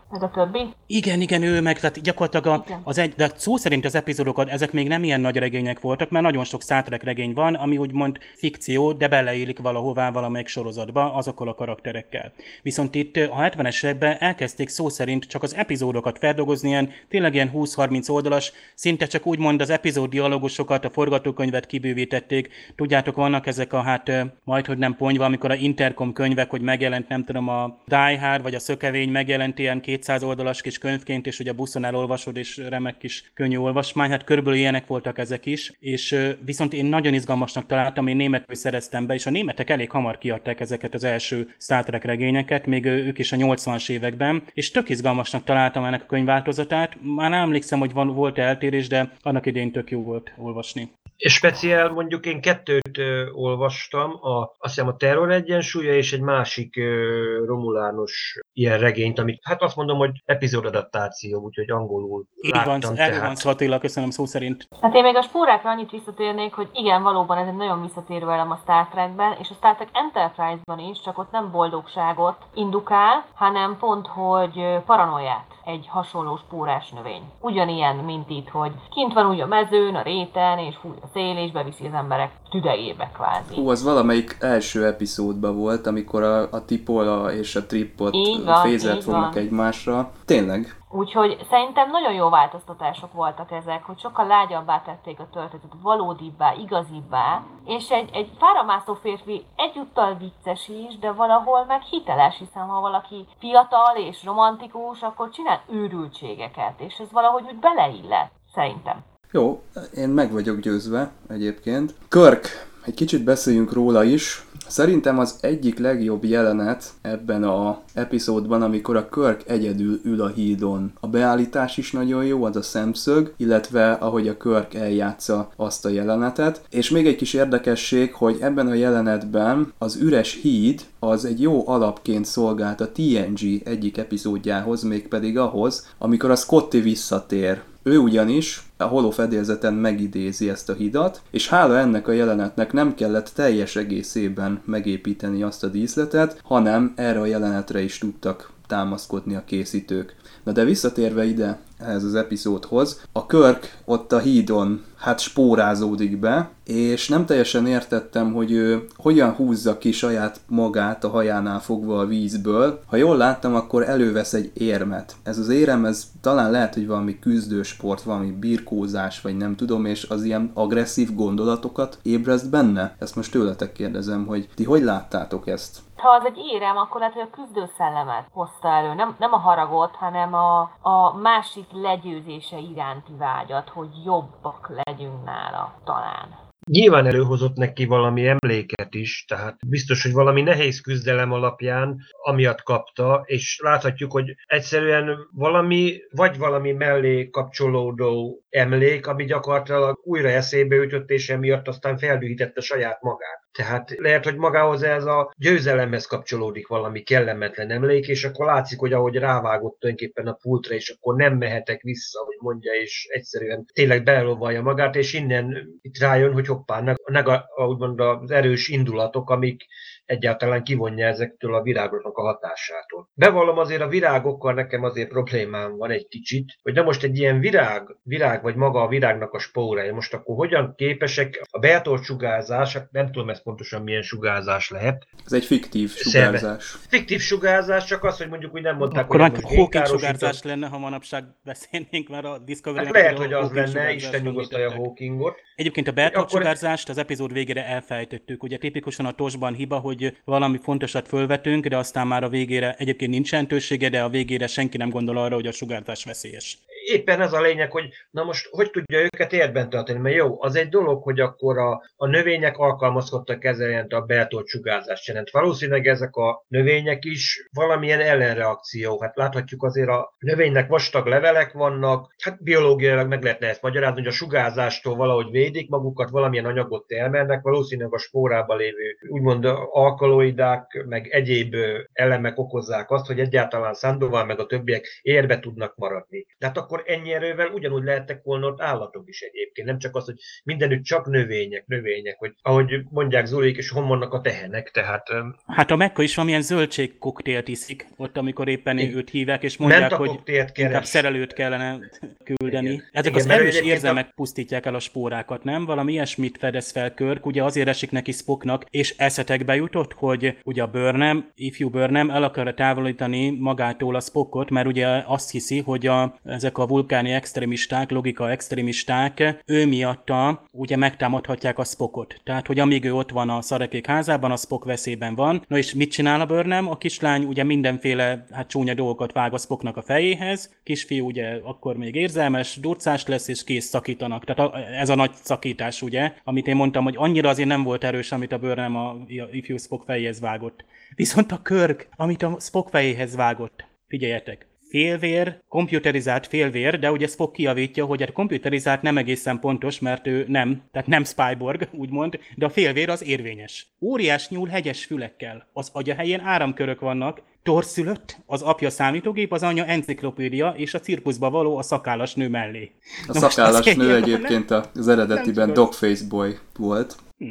Meg a többi? Igen, igen, ő meg, tehát gyakorlatilag a, az egy, de szó szerint az epizódokat, ezek még nem ilyen nagy regények voltak, mert nagyon sok Star regény van, ami úgymond fikció, de beleélik valahová valamelyik sorozatba azokkal a karakterekkel. Viszont itt a 70-es években elkezdték szó szerint csak az epizódokat feldolgozni, ilyen tényleg ilyen 20-30 oldalas, szinte csak úgymond az epizód dialogusokat, a forgatókönyvet kibővítették. Tudjátok, vannak ezek a hát majd, hogy nem ponyva, amikor a Intercom könyvek, hogy megjelent, nem tudom, a Die Hard vagy a Szökevény megjelent ilyen 200 oldalas kis könyvként, és ugye a buszon elolvasod, és remek kis könnyű olvasmány. Hát körülbelül ilyenek voltak ezek is. És viszont én nagyon izgalmasnak találtam, én németül szereztem be, és a németek elég hamar kiadták ezeket az első Star Trek regényeket, még ők is a 80-as években, és tök izgalmasnak találtam ennek a könyvváltozatát. Már nem emlékszem, hogy van, volt eltérés, de annak idején tök jó volt olvasni. És speciál mondjuk én kettőt ö, olvastam, a, azt hiszem a Terror egyensúlya és egy másik ö, romulános ilyen regényt, amit hát azt mondom, hogy epizódadaptáció, úgyhogy angolul Így láttam. Van, erről van szó Attila, köszönöm szó szerint. Hát én még a spórákra annyit visszatérnék, hogy igen, valóban ez egy nagyon visszatérő elem a Star Trekben, és a Star Trek Enterprise-ban is, csak ott nem boldogságot indukál, hanem pont, hogy paranoiát egy hasonló spórás növény. Ugyanilyen, mint itt, hogy kint van úgy a mezőn, a réten, és fúj a szél, és beviszi az emberek tüdejébe kvázi. Hú, az valamelyik első epizódban volt, amikor a, a Tipola és a Tripot fézet fognak egymásra. Tényleg, Úgyhogy szerintem nagyon jó változtatások voltak ezek, hogy sokkal lágyabbá tették a történetet, valódibbá, igazibbá, és egy, egy fáramászó férfi egyúttal vicces is, de valahol meg hiteles, hiszen ha valaki fiatal és romantikus, akkor csinál őrültségeket, és ez valahogy úgy beleillet, szerintem. Jó, én meg vagyok győzve egyébként. Körk, egy kicsit beszéljünk róla is. Szerintem az egyik legjobb jelenet ebben a epizódban, amikor a Körk egyedül ül a hídon. A beállítás is nagyon jó, az a szemszög, illetve ahogy a Körk eljátsza azt a jelenetet. És még egy kis érdekesség, hogy ebben a jelenetben az üres híd az egy jó alapként szolgált a TNG egyik epizódjához, mégpedig ahhoz, amikor a Scotty visszatér Ő ugyanis a holofedélzeten megidézi ezt a hidat, és hála ennek a jelenetnek nem kellett teljes egészében megépíteni azt a díszletet, hanem erre a jelenetre is tudtak támaszkodni a készítők. Na de visszatérve ide, ehhez az epizódhoz, a Körk ott a hídon hát spórázódik be, és nem teljesen értettem, hogy ő hogyan húzza ki saját magát a hajánál fogva a vízből. Ha jól láttam, akkor elővesz egy érmet. Ez az érem, ez talán lehet, hogy valami küzdősport, valami birkózás, vagy nem tudom, és az ilyen agresszív gondolatokat ébreszt benne? Ezt most tőletek kérdezem, hogy ti hogy láttátok ezt? Ha az egy érem, akkor lehet, hogy a küzdőszellemet hozta elő. Nem, nem a haragot, hanem a, a másik legyőzése iránti vágyat, hogy jobbak legyünk nála talán. Nyilván előhozott neki valami emléket is, tehát biztos, hogy valami nehéz küzdelem alapján amiatt kapta, és láthatjuk, hogy egyszerűen valami, vagy valami mellé kapcsolódó emlék, ami gyakorlatilag újra eszébe ütött, és emiatt aztán feldühítette saját magát. Tehát lehet, hogy magához ez a győzelemhez kapcsolódik valami kellemetlen emlék, és akkor látszik, hogy ahogy rávágott tulajdonképpen a pultra, és akkor nem mehetek vissza, hogy mondja, és egyszerűen tényleg belóvalja magát, és innen itt rájön, hogy hoppá, neg, úgymond az erős indulatok, amik egyáltalán kivonja ezektől a virágoknak a hatásától. Bevallom azért a virágokkal nekem azért problémám van egy kicsit, hogy na most egy ilyen virág, virág vagy maga a virágnak a spórája, most akkor hogyan képesek a beatolt sugárzás, hát nem tudom ezt pontosan milyen sugárzás lehet. Ez egy fiktív sugárzás. Szerve. Fiktív sugárzás, csak az, hogy mondjuk úgy nem mondták, akkor hogy Hawking sugárzás lenne, ha manapság beszélnénk, mert a Discovery hát lehet, hogy az lenne, Isten nyugosztalja Hawkingot. Egyébként a beatolt akkor... sugárzást az epizód végére elfejtettük. Ugye tipikusan a tosban hiba, hogy hogy valami fontosat fölvetünk, de aztán már a végére egyébként nincs jelentősége, de a végére senki nem gondol arra, hogy a sugárzás veszélyes. Éppen ez a lényeg, hogy na most hogy tudja őket érben tartani, mert jó, az egy dolog, hogy akkor a, a növények alkalmazkodtak ezzel a beltolt sugárzást jelent. Valószínűleg ezek a növények is valamilyen ellenreakció. Hát láthatjuk azért a növénynek vastag levelek vannak, hát biológiailag meg lehetne ezt magyarázni, hogy a sugárzástól valahogy védik magukat, valamilyen anyagot termelnek, valószínűleg a spórában lévő úgymond alkaloidák, meg egyéb elemek okozzák azt, hogy egyáltalán Sandoval meg a többiek érbe tudnak maradni. Tehát akkor ennyi erővel ugyanúgy lehettek volna ott állatok is egyébként, nem csak az, hogy mindenütt csak növények, növények, hogy ahogy mondják Zulik, és hon vannak a tehenek, tehát... Hát a Mekka is valamilyen zöldségkoktélt iszik, ott amikor éppen én, őt hívják, és mondják, hogy inkább szerelőt kellene küldeni. Igen. Ezek Igen, az erős érzelmek a... pusztítják el a spórákat, nem? Valami ilyesmit fedez fel Körk, ugye azért esik neki Spocknak, és eszetekbe jutott, hogy ugye a Burnham, ifjú Burnham el akarja távolítani magától a Spockot, mert ugye azt hiszi, hogy a, ezek a vulkáni extremisták, logika extremisták, ő miatta ugye megtámadhatják a Spockot. Tehát, hogy amíg ő ott van a szarekék házában, a Spock veszélyben van. Na és mit csinál a Burnham? A kislány ugye mindenféle hát csúnya dolgokat vág a Spocknak a fejéhez, kisfiú ugye akkor még érzelmes, durcás lesz, és kész szakítanak. Tehát a, ez a nagy szakítás, ugye, amit én mondtam, hogy annyira azért nem volt erős, amit a Burnham a, a ifjú Spock fejéhez vágott. Viszont a Körk, amit a Spock fejéhez vágott, figyeljetek, félvér, komputerizált félvér, de ugye Spock kiavítja, hogy a komputerizált nem egészen pontos, mert ő nem, tehát nem Spyborg, úgymond, de a félvér az érvényes. Óriás nyúl hegyes fülekkel. Az agya helyén áramkörök vannak, torszülött, az apja számítógép, az anya enciklopédia, és a cirkuszba való a szakállas nő mellé. A Na szakállas nő egyébként az eredetiben Dogface Boy volt. Hm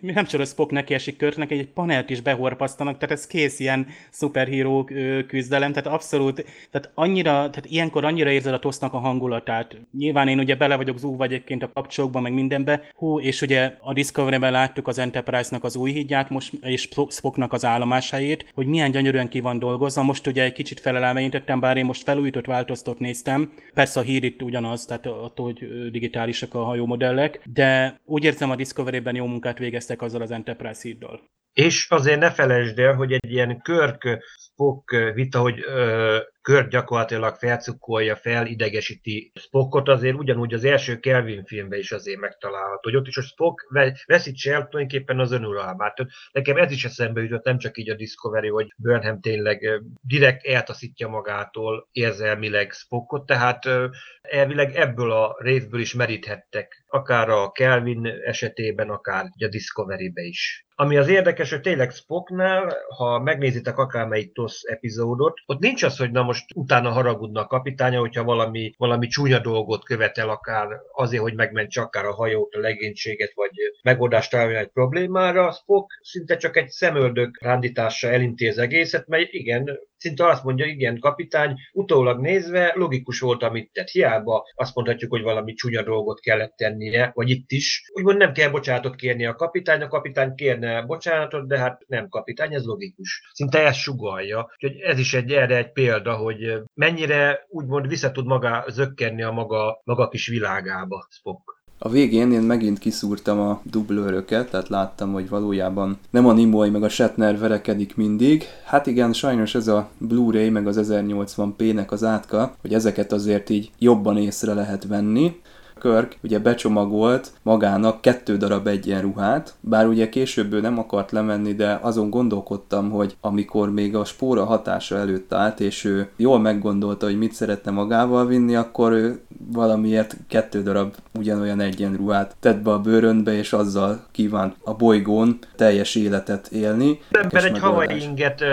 nem csak a Spock neki esik körnek, egy panelt is behorpasztanak, tehát ez kész ilyen szuperhíró küzdelem, tehát abszolút, tehát annyira, tehát ilyenkor annyira érzed a tosznak a hangulatát. Nyilván én ugye bele vagyok zúgva egyébként a kapcsolókban, meg mindenbe, hú, és ugye a Discovery-ben láttuk az Enterprise-nak az új hídját, most, és Spocknak az állomásáért, hogy milyen gyönyörűen ki van dolgozva. Most ugye egy kicsit felelelmeintettem, bár én most felújított változtat néztem. Persze a hír itt ugyanaz, tehát attól, hogy digitálisak a hajómodellek, de úgy érzem a Discovery-ben jó munkát végeztek azzal az Enterprise híddal. És azért ne felejtsd el, hogy egy ilyen körk Spock vita, hogy ö, Kör gyakorlatilag felcukkolja, felidegesíti Spockot, azért ugyanúgy az első Kelvin filmben is azért megtalálható, hogy ott is a Spock veszítse el tulajdonképpen az önuralmát. Nekem ez is eszembe jutott, nem csak így a Discovery, hogy Burnham tényleg direkt eltaszítja magától érzelmileg Spockot, tehát elvileg ebből a részből is meríthettek, akár a Kelvin esetében, akár a Discovery-be is. Ami az érdekes, hogy tényleg Spocknál, ha megnézitek akármelyik TOS epizódot, ott nincs az, hogy na most utána haragudna a kapitánya, hogyha valami, valami csúnya dolgot követel akár azért, hogy megmentse akár a hajót, a legénységet, vagy megoldást találni egy problémára. Spock szinte csak egy szemöldök rándítása elintéz egészet, mert igen, szinte azt mondja, igen, kapitány, utólag nézve logikus volt, amit tett. Hiába azt mondhatjuk, hogy valami csúnya dolgot kellett tennie, vagy itt is. Úgymond nem kell bocsánatot kérni a kapitány, a kapitány kérne bocsánatot, de hát nem kapitány, ez logikus. Szinte ezt sugalja. Úgyhogy ez is egy erre egy példa, hogy mennyire úgymond vissza tud maga zökkenni a maga, maga kis világába Spock. A végén én megint kiszúrtam a dublőröket, tehát láttam, hogy valójában nem a Nimoy meg a Shatner verekedik mindig. Hát igen, sajnos ez a Blu-ray meg az 1080p-nek az átka, hogy ezeket azért így jobban észre lehet venni. Körk ugye becsomagolt magának kettő darab egyenruhát, bár ugye később ő nem akart lemenni, de azon gondolkodtam, hogy amikor még a spóra hatása előtt állt, és ő jól meggondolta, hogy mit szeretne magával vinni, akkor ő valamiért kettő darab ugyanolyan egyenruhát tett be a bőrönbe, és azzal kívánt a bolygón teljes életet élni. Ember egy havai inget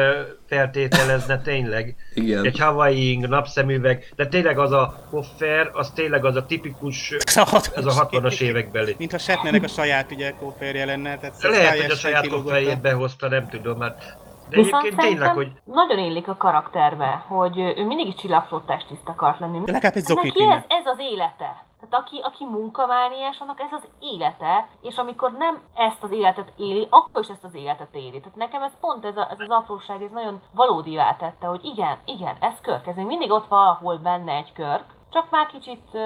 feltételezne tényleg. Igen. Egy Hawaii ing, napszemüveg, de tényleg az a koffer, az tényleg az a tipikus, Ez a 60-as, ez a 60-as évekbeli. Mint a Shatnernek a saját ugye kofferje lenne. Tehát Lehet, hogy a saját kofferjét behozta, nem tudom, hát de Viszont tényleg, hogy nagyon illik a karakterbe, hogy ő mindig is csillagflottás tiszt akart lenni. De legalább egy zoknit Neki ez, ez az élete. Tehát aki, aki munkamániás, annak ez az élete, és amikor nem ezt az életet éli, akkor is ezt az életet éli. Tehát nekem ez pont ez, a, ez az apróság, ez nagyon valódivá tette, hogy igen, igen, ez körk, ez még mindig ott valahol benne egy körk, csak már kicsit,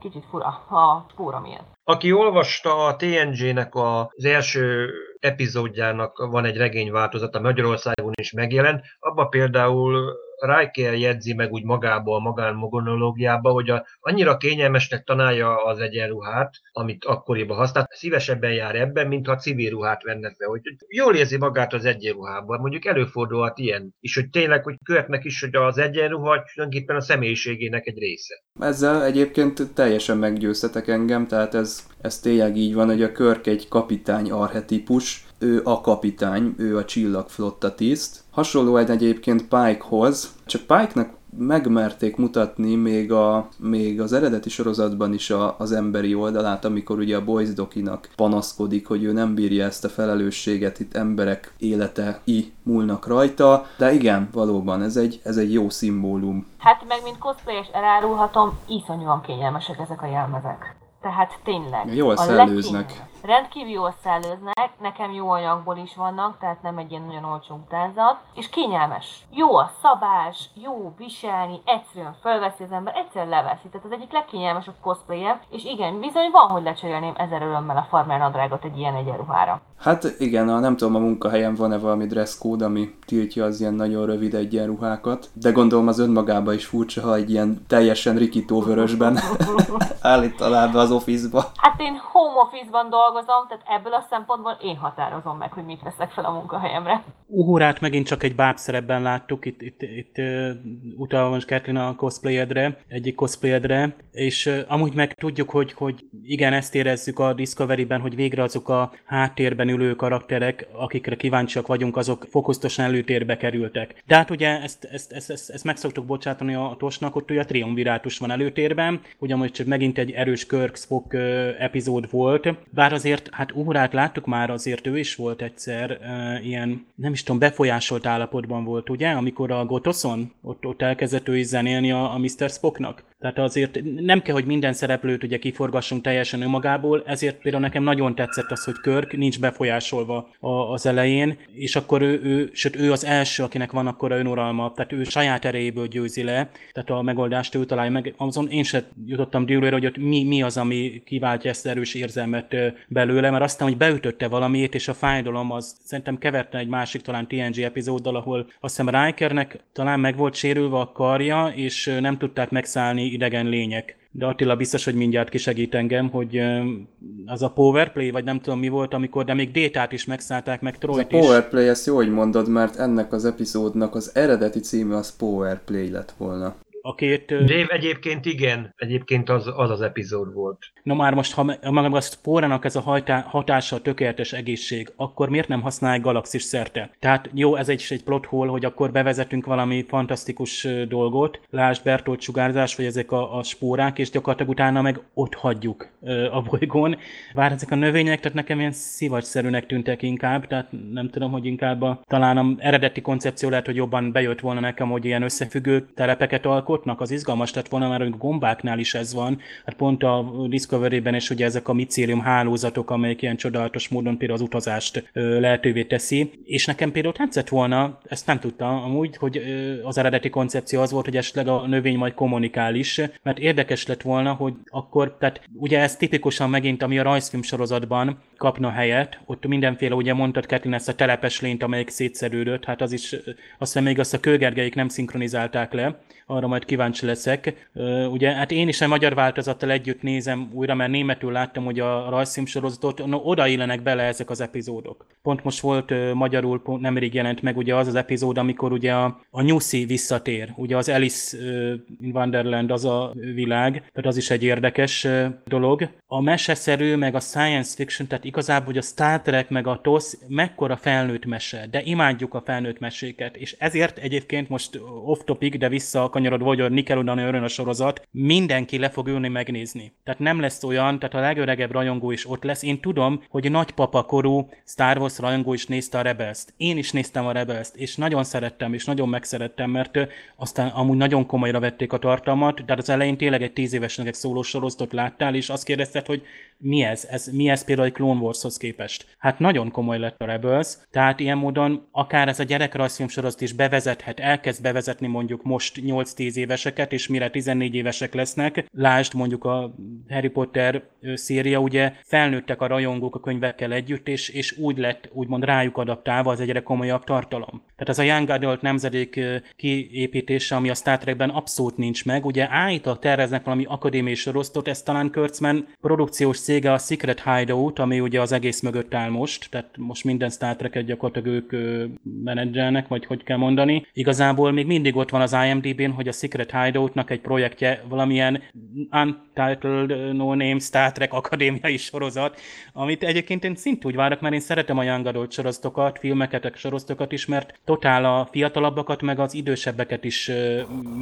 kicsit fura a spóra miatt. Aki olvasta a TNG-nek az első epizódjának van egy regényváltozata, Magyarországon is megjelent, abban például Riker jegyzi meg úgy magába a magánmonológiába, hogy a, annyira kényelmesnek találja az egyenruhát, amit akkoriban használt, szívesebben jár ebben, mintha civil ruhát venne fel, hogy jól érzi magát az egyenruhában. Mondjuk előfordulhat ilyen is, hogy tényleg, hogy követnek is, hogy az egyenruha tulajdonképpen a személyiségének egy része. Ezzel egyébként teljesen meggyőztetek engem, tehát ez, ez tényleg így van, hogy a Körk egy kapitány arhetipus, ő a kapitány, ő a csillagflotta tiszt. Hasonlóan egyébként Pikehoz, csak Pike-nak megmerték mutatni még, a, még az eredeti sorozatban is a, az emberi oldalát, amikor ugye a Boys Dokinak panaszkodik, hogy ő nem bírja ezt a felelősséget, itt emberek élete i múlnak rajta, de igen, valóban ez egy, ez egy jó szimbólum. Hát meg mint cosplay és elárulhatom, iszonyúan kényelmesek ezek a jelmezek. Tehát tényleg. Jól a szellőznek. Rendkívül jól szellőznek, nekem jó anyagból is vannak, tehát nem egy ilyen nagyon olcsó utánzat, és kényelmes. Jó a szabás, jó viselni, egyszerűen fölveszi az ember, egyszerűen leveszi. Tehát az egyik legkényelmesebb cosplayem, és igen, bizony van, hogy lecserélném ezer örömmel a farmer nadrágot egy ilyen egyenruhára. Hát igen, a, nem tudom, a munkahelyen van-e valami dress code, ami tiltja az ilyen nagyon rövid egyenruhákat, de gondolom az önmagában is furcsa, ha egy ilyen teljesen rikító vörösben állítaná be az office-ba. Hát én home office-ban dolgozom, tehát ebből a szempontból én határozom meg, hogy mit veszek fel a munkahelyemre. Uhurát megint csak egy bábszerepben láttuk, itt, itt, itt utalva most Kathleen a cosplayedre, egyik cosplayedre, és amúgy meg tudjuk, hogy, hogy igen, ezt érezzük a Discovery-ben, hogy végre azok a háttérben ülő karakterek, akikre kíváncsiak vagyunk, azok fokozatosan előtérbe kerültek. De hát ugye ezt, ezt, ezt, ezt, ezt meg szoktuk bocsátani a Tosnak, ott ugye a triumvirátus van előtérben, ugyanúgy csak megint egy erős Kirk Spock epizód volt, bár azért, hát Uhurát láttuk már, azért ő is volt egyszer uh, ilyen, nem is tudom, befolyásolt állapotban volt, ugye, amikor a Gotoson ott, ott elkezdett ő is zenélni a, a Mr. Spocknak. Tehát azért nem kell, hogy minden szereplőt ugye kiforgassunk teljesen önmagából, ezért például nekem nagyon tetszett az, hogy Körk nincs befolyásolva a, az elején, és akkor ő, ő, sőt ő az első, akinek van akkor önuralma, tehát ő saját erejéből győzi le, tehát a megoldást ő találja meg. Azon én sem jutottam dűlőre, hogy ott mi, mi az, ami kiváltja ezt erős érzelmet belőle, mert aztán, hogy beütötte valamiét, és a fájdalom az szerintem keverte egy másik talán TNG epizóddal, ahol azt hiszem Rikernek talán meg volt sérülve a karja, és nem tudták megszállni idegen lények. De Attila biztos, hogy mindjárt kisegít engem, hogy az a powerplay, vagy nem tudom mi volt, amikor, de még Détát is megszállták, meg a Troyt is. Powerplay, ezt jó, hogy mondod, mert ennek az epizódnak az eredeti címe az Powerplay lett volna. A két... Dave egyébként igen, egyébként az az, az epizód volt. Na már most, ha magam a spórának ez a hajtá, hatása a tökéletes egészség, akkor miért nem használják galaxis szerte? Tehát jó, ez egy, egy plot hole, hogy akkor bevezetünk valami fantasztikus dolgot, lásd Bertolt sugárzás, vagy ezek a, a spórák, és gyakorlatilag utána meg ott hagyjuk a bolygón. Vár ezek a növények, tehát nekem ilyen szivacsszerűnek tűntek inkább, tehát nem tudom, hogy inkább a, talán a eredeti koncepció lehet, hogy jobban bejött volna nekem, hogy ilyen összefüggő telepeket alkotnak, az izgalmas lett volna, mert a gombáknál is ez van, hát pont a Discovery-ben is ugye ezek a micélium hálózatok, amelyek ilyen csodálatos módon például az utazást lehetővé teszi, és nekem például tetszett volna, ezt nem tudtam amúgy, hogy az eredeti koncepció az volt, hogy esetleg a növény majd kommunikál is, mert érdekes lett volna, hogy akkor, tehát ugye ez tipikusan megint, ami a rajzfilm sorozatban kapna helyet, ott mindenféle, ugye mondtad Ketlin ezt a telepes lényt, amelyik szétszerődött, hát az is, azt hiszem még azt a kőgergeik nem szinkronizálták le, arra majd kíváncsi leszek. Ugye, hát én is a magyar változattal együtt nézem újra, mert németül láttam, hogy a rajzfilm sorozatot, no, odaillenek bele ezek az epizódok. Pont most volt magyarul, pont nemrég jelent meg ugye az az epizód, amikor ugye a, a Nyuszi visszatér, ugye az Alice in Wonderland az a világ, tehát az is egy érdekes dolog. A meseszerű, meg a science fiction, tehát igazából, hogy a Star Trek meg a TOS mekkora felnőtt mese, de imádjuk a felnőtt meséket, és ezért egyébként most off topic, de vissza kanyarod, vagy a Nickelodeon örön a sorozat, mindenki le fog ülni megnézni. Tehát nem lesz olyan, tehát a legöregebb rajongó is ott lesz. Én tudom, hogy nagypapa korú Star Wars rajongó is nézte a rebels -t. Én is néztem a rebels és nagyon szerettem, és nagyon megszerettem, mert aztán amúgy nagyon komolyra vették a tartalmat, de az elején tényleg egy tíz évesnek egy szóló sorozatot láttál, és azt kérdezted, hogy mi ez? ez mi ez például egy Clone Warshoz képest? Hát nagyon komoly lett a Rebels, tehát ilyen módon akár ez a gyerekrajzfilm sorozat is bevezethet, elkezd bevezetni mondjuk most 8-10 éveseket, és mire 14 évesek lesznek, lásd mondjuk a Harry Potter széria, ugye felnőttek a rajongók a könyvekkel együtt, és, és úgy lett úgymond rájuk adaptálva az egyre komolyabb tartalom. Tehát ez a Young Adult nemzedék kiépítése, ami a Star Trekben abszolút nincs meg, ugye állítólag terveznek valami akadémiai sorosztot, ez talán Kurtzman produkciós cége a Secret Hideout, ami ugye az egész mögött áll most, tehát most minden Star Trek-et gyakorlatilag ők menedzselnek, vagy hogy kell mondani. Igazából még mindig ott van az IMDb-n, hogy a Secret Hideout-nak egy projektje valamilyen Untitled No Name Star Trek akadémiai sorozat, amit egyébként én szintúgy várok, mert én szeretem a Young Adult sorozatokat, filmeket, sorozatokat is, mert totál a fiatalabbakat, meg az idősebbeket is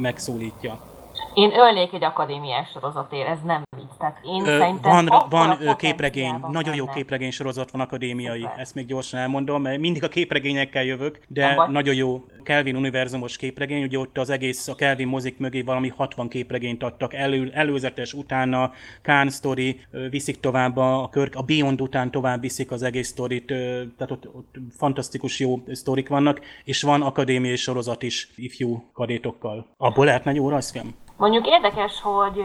megszólítja. Én ölnék egy akadémiás sorozatért, ez nem vicc. Tehát én Ö, szerintem van, van képregény, nagyon jó képregény sorozat van akadémiai, Szuper. ezt még gyorsan elmondom, mert mindig a képregényekkel jövök, de nagyon jó Kelvin univerzumos képregény, ugye ott az egész a Kelvin mozik mögé valami 60 képregényt adtak, elő, előzetes, utána Khan story, viszik tovább a, Körk, a Beyond után tovább viszik az egész sztorit, tehát ott, ott fantasztikus jó sztorik vannak, és van akadémiai sorozat is ifjú kadétokkal. Abból lehetne jó rajzfilm. Mondjuk érdekes, hogy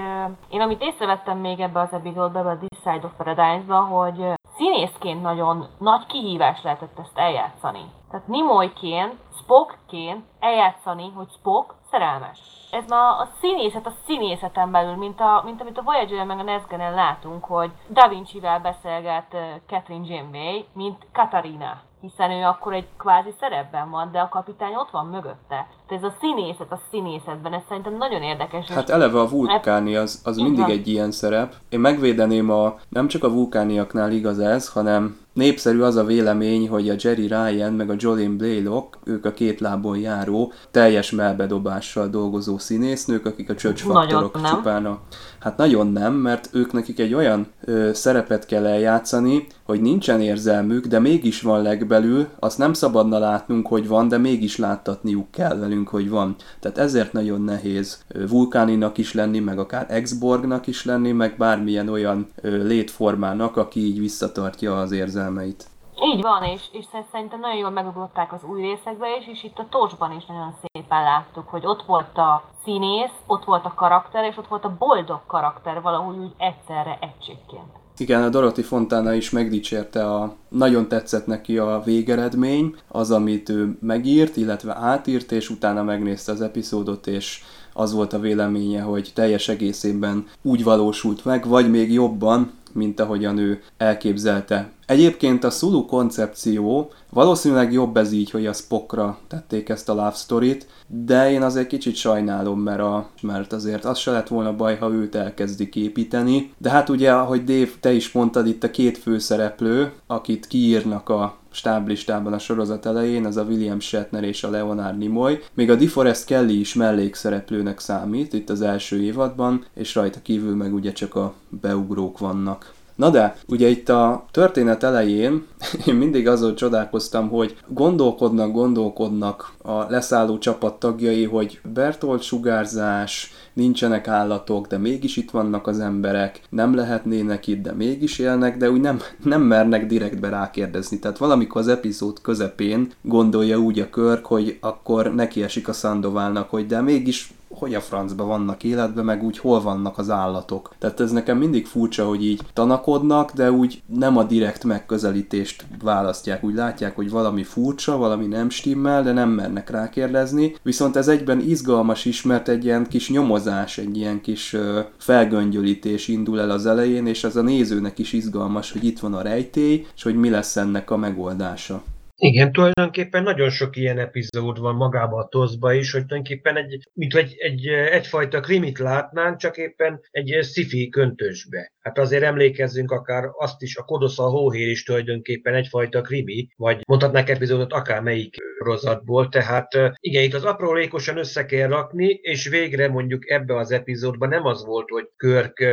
én amit észrevettem még ebbe az epizódba, ebbe a Side of Paradise-ba, hogy színészként nagyon nagy kihívás lehetett ezt eljátszani. Tehát Nimoyként, Spockként eljátszani, hogy Spock szerelmes. Ez ma a színészet a színészeten belül, mint, a, mint amit a Voyager meg a Nesgenen látunk, hogy Da Vinci-vel beszélget Catherine Janeway, mint Katarina hiszen ő akkor egy kvázi szerepben van, de a kapitány ott van mögötte. Tehát ez a színészet a színészetben, ez szerintem nagyon érdekes. Hát eleve a vulkáni az, az mindig van. egy ilyen szerep. Én megvédeném a, nem csak a vulkániaknál igaz ez, hanem Népszerű az a vélemény, hogy a Jerry Ryan meg a Jolene Blaylock, ők a két lábon járó, teljes melbedobással dolgozó színésznők, akik a csöcsfaktorok csupán a... Hát nagyon nem, mert ők nekik egy olyan ö, szerepet kell eljátszani, hogy nincsen érzelmük, de mégis van legbelül, azt nem szabadna látnunk, hogy van, de mégis láttatniuk kell velünk, hogy van. Tehát ezért nagyon nehéz vulkáninak is lenni, meg akár exborgnak is lenni, meg bármilyen olyan ö, létformának, aki így visszatartja az érzelmeket érzelmeit. Így van, és, és szerintem nagyon jól megugrották az új részekbe is, és itt a Tosban is nagyon szépen láttuk, hogy ott volt a színész, ott volt a karakter, és ott volt a boldog karakter valahogy úgy egyszerre egységként. Igen, a Dorothy Fontana is megdicsérte, a, nagyon tetszett neki a végeredmény, az, amit ő megírt, illetve átírt, és utána megnézte az epizódot, és az volt a véleménye, hogy teljes egészében úgy valósult meg, vagy még jobban, mint ahogyan ő elképzelte. Egyébként a Sulu koncepció valószínűleg jobb ez így, hogy a Spockra tették ezt a love story de én azért kicsit sajnálom, mert, a, mert azért az se lett volna baj, ha őt elkezdik építeni. De hát ugye, ahogy Dave, te is mondtad, itt a két főszereplő, akit kiírnak a stáblistában a sorozat elején, az a William Shatner és a Leonard Nimoy. Még a DeForest Kelly is mellékszereplőnek számít itt az első évadban, és rajta kívül meg ugye csak a beugrók vannak. Na de, ugye itt a történet elején én mindig azon csodálkoztam, hogy gondolkodnak, gondolkodnak a leszálló csapat tagjai, hogy Bertolt sugárzás, nincsenek állatok, de mégis itt vannak az emberek, nem lehetnének itt, de mégis élnek, de úgy nem, nem mernek direktbe rákérdezni. Tehát valamikor az epizód közepén gondolja úgy a körk, hogy akkor neki esik a Szandoválnak, hogy de mégis hogy a francba vannak életben, meg úgy hol vannak az állatok. Tehát ez nekem mindig furcsa, hogy így tanakodnak, de úgy nem a direkt megközelítést választják. Úgy látják, hogy valami furcsa, valami nem stimmel, de nem mernek rákérdezni. Viszont ez egyben izgalmas is, mert egy ilyen kis nyomozás, egy ilyen kis felgöngyölítés indul el az elején, és ez a nézőnek is izgalmas, hogy itt van a rejtély, és hogy mi lesz ennek a megoldása. Igen, tulajdonképpen nagyon sok ilyen epizód van magába a toszba is, hogy tulajdonképpen egy, mint egy, egy, egyfajta krimit látnánk, csak éppen egy sci köntösbe. Hát azért emlékezzünk akár azt is, a Kodosz a hóhér is tulajdonképpen egyfajta krimi, vagy mondhatnánk epizódot akár melyik rozatból, tehát igen, itt az aprólékosan össze kell rakni, és végre mondjuk ebbe az epizódban nem az volt, hogy Körk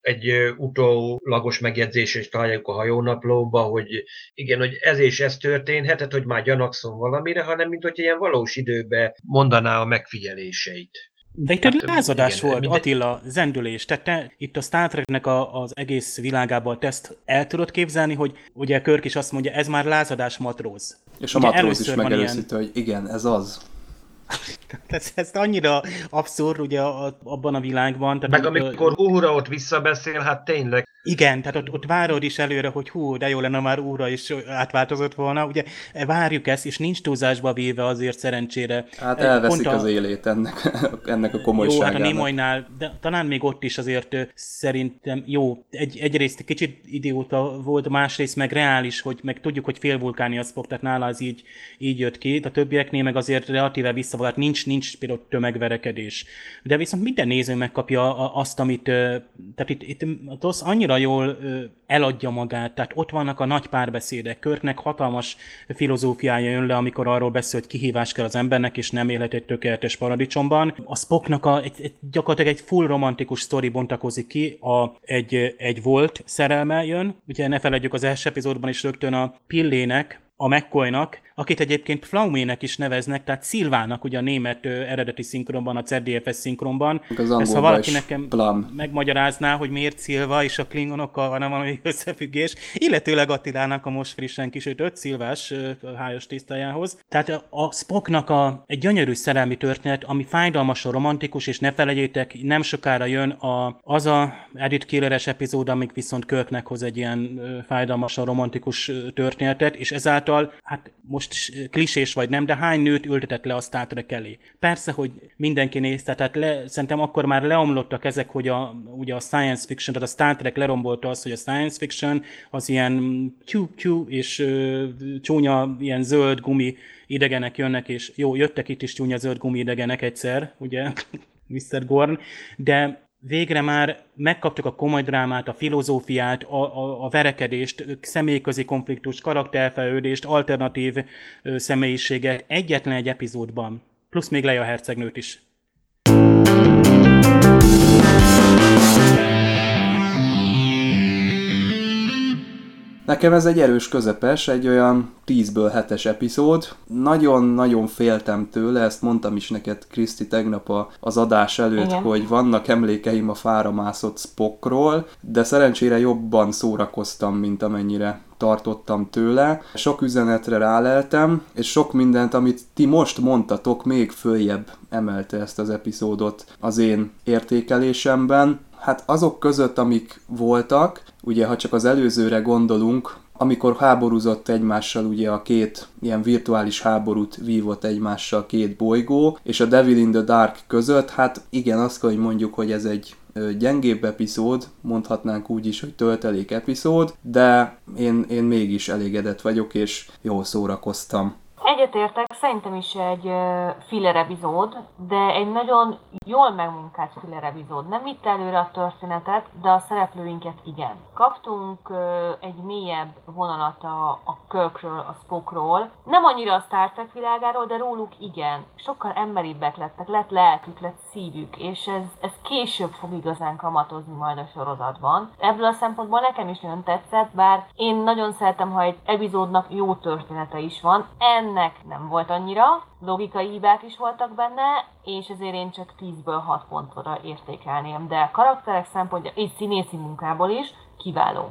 egy utólagos megjegyzés, és találjuk a hajónaplóba, hogy igen, hogy ez és ez történhetett, hogy már gyanakszom valamire, hanem mint hogy ilyen valós időben mondaná a megfigyeléseit. De itt hát, egy lázadás igen, volt, minden... Attila, zendülés. Tehát te itt a Star Treknek a, az egész világában te ezt el tudod képzelni, hogy ugye Körk is azt mondja, ez már lázadás matróz. És a ugye matróz is megelőzít, ilyen... hogy igen, ez az. ez, ez annyira abszurd ugye abban a világban. Tehát, Meg amikor Uhura ott visszabeszél, hát tényleg igen, tehát ott, ott várod is előre, hogy hú, de jó lenne már úra is átváltozott volna. Ugye várjuk ezt, és nincs túlzásba véve azért szerencsére. Hát elveszik a... az élét ennek, ennek a komolyságának. Jó, hát a Nimoynál, de talán még ott is azért szerintem jó. Egy, egyrészt kicsit idióta volt, másrészt meg reális, hogy meg tudjuk, hogy félvulkáni az fog, tehát nála az így, így jött ki. A többieknél meg azért relatíve visszavolt, nincs, nincs például tömegverekedés. De viszont minden néző megkapja azt, amit, tehát itt, itt az annyira jól eladja magát, tehát ott vannak a nagy párbeszédek, Körknek hatalmas filozófiája jön le, amikor arról beszél, hogy kihívás kell az embernek, és nem élhet egy tökéletes paradicsomban. A Spocknak a, egy, egy, gyakorlatilag egy full romantikus sztori bontakozik ki, a, egy, egy volt szerelme jön, ugye ne felejtjük az első epizódban is rögtön a Pillének, a McCoynak, akit egyébként Flaumének is neveznek, tehát Szilvának ugye a német ö, eredeti szinkronban, a CDFS szinkronban. Ez ha valaki nekem Plum. megmagyarázná, hogy miért Szilva és a klingonokkal van valami összefüggés, illetőleg Attilának a most frissen öt Szilvás hájas tisztájához. Tehát a Spocknak a, egy gyönyörű szerelmi történet, ami fájdalmasan romantikus, és ne felejétek, nem sokára jön a, az a Edith Killeres epizód, amik viszont Kirknek hoz egy ilyen fájdalmasan romantikus történetet, és ezáltal, hát most most klisés vagy nem, de hány nőt ültetett le a Star Trek elé? Persze, hogy mindenki nézte, tehát le, szerintem akkor már leomlottak ezek, hogy a, ugye a science fiction, tehát a Star Trek lerombolta azt, hogy a science fiction az ilyen tyú, tyú, és ö, csúnya, ilyen zöld gumi idegenek jönnek, és jó, jöttek itt is csúnya zöld gumi idegenek egyszer, ugye, Mr. Gorn, de végre már megkaptuk a komoly drámát, a filozófiát, a, a, a verekedést, személyközi konfliktus, karakterfejlődést, alternatív ö, személyiségek egyetlen egy epizódban. Plusz még Leia hercegnőt is. Nekem ez egy erős közepes, egy olyan 10-ből 7-es epizód. Nagyon-nagyon féltem tőle, ezt mondtam is neked, Kriszti, tegnap az adás előtt, Igen. hogy vannak emlékeim a fára mászott Spockról, de szerencsére jobban szórakoztam, mint amennyire tartottam tőle. Sok üzenetre ráleltem, és sok mindent, amit ti most mondtatok, még följebb emelte ezt az epizódot az én értékelésemben. Hát azok között, amik voltak, ugye ha csak az előzőre gondolunk, amikor háborúzott egymással ugye a két ilyen virtuális háborút vívott egymással két bolygó, és a Devil in the Dark között, hát igen, azt kell, hogy mondjuk, hogy ez egy gyengébb epizód, mondhatnánk úgy is, hogy töltelék epizód, de én, én mégis elégedett vagyok, és jól szórakoztam. Egyetértek, szerintem is egy filler epizód, de egy nagyon jól megmunkált filler epizód. Nem vitte előre a történetet, de a szereplőinket igen. Kaptunk egy mélyebb vonalat a, a Kirkről, a Spockról. Nem annyira a Star Trek világáról, de róluk igen. Sokkal emberibbek lettek, lett lelkük, lett szívük, és ez, ez később fog igazán kamatozni majd a sorozatban. Ebből a szempontból nekem is nagyon tetszett, bár én nagyon szeretem, ha egy epizódnak jó története is van. En ennek nem volt annyira, logikai hibák is voltak benne, és ezért én csak 10-ből 6 pontra értékelném, de karakterek szempontja és színészi munkából is kiváló.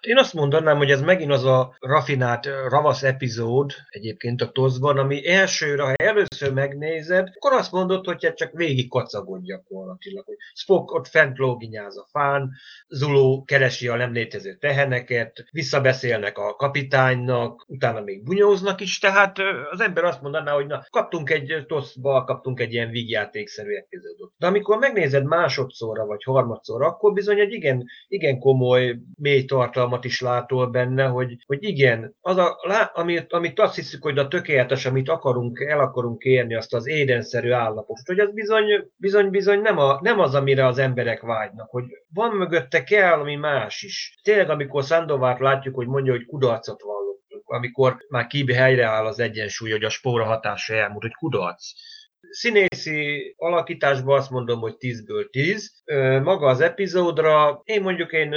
Én azt mondanám, hogy ez megint az a rafinált ravasz epizód egyébként a toszban, ami elsőre, ha először megnézed, akkor azt mondod, hogy hát csak végig kacagodj gyakorlatilag, hogy Spock ott fent lóginyáz a fán, Zulu keresi a nem létező teheneket, visszabeszélnek a kapitánynak, utána még bunyóznak is, tehát az ember azt mondaná, hogy na, kaptunk egy toszba, kaptunk egy ilyen vígjátékszerű epizódot. De amikor megnézed másodszorra vagy harmadszorra, akkor bizony egy igen, igen komoly, mély tartalom tartalmat is látol benne, hogy, hogy igen, az a, amit, amit azt hiszük, hogy a tökéletes, amit akarunk, el akarunk érni, azt az édenszerű állapotot, hogy az bizony, bizony, bizony nem, a, nem az, amire az emberek vágynak, hogy van mögötte kell, ami más is. Tényleg, amikor Szandovát látjuk, hogy mondja, hogy kudarcot vallottunk, amikor már kibe helyreáll az egyensúly, hogy a spóra hatása elmúlt, hogy kudarc Színészi alakításban azt mondom, hogy 10-ből 10. Maga az epizódra, én mondjuk én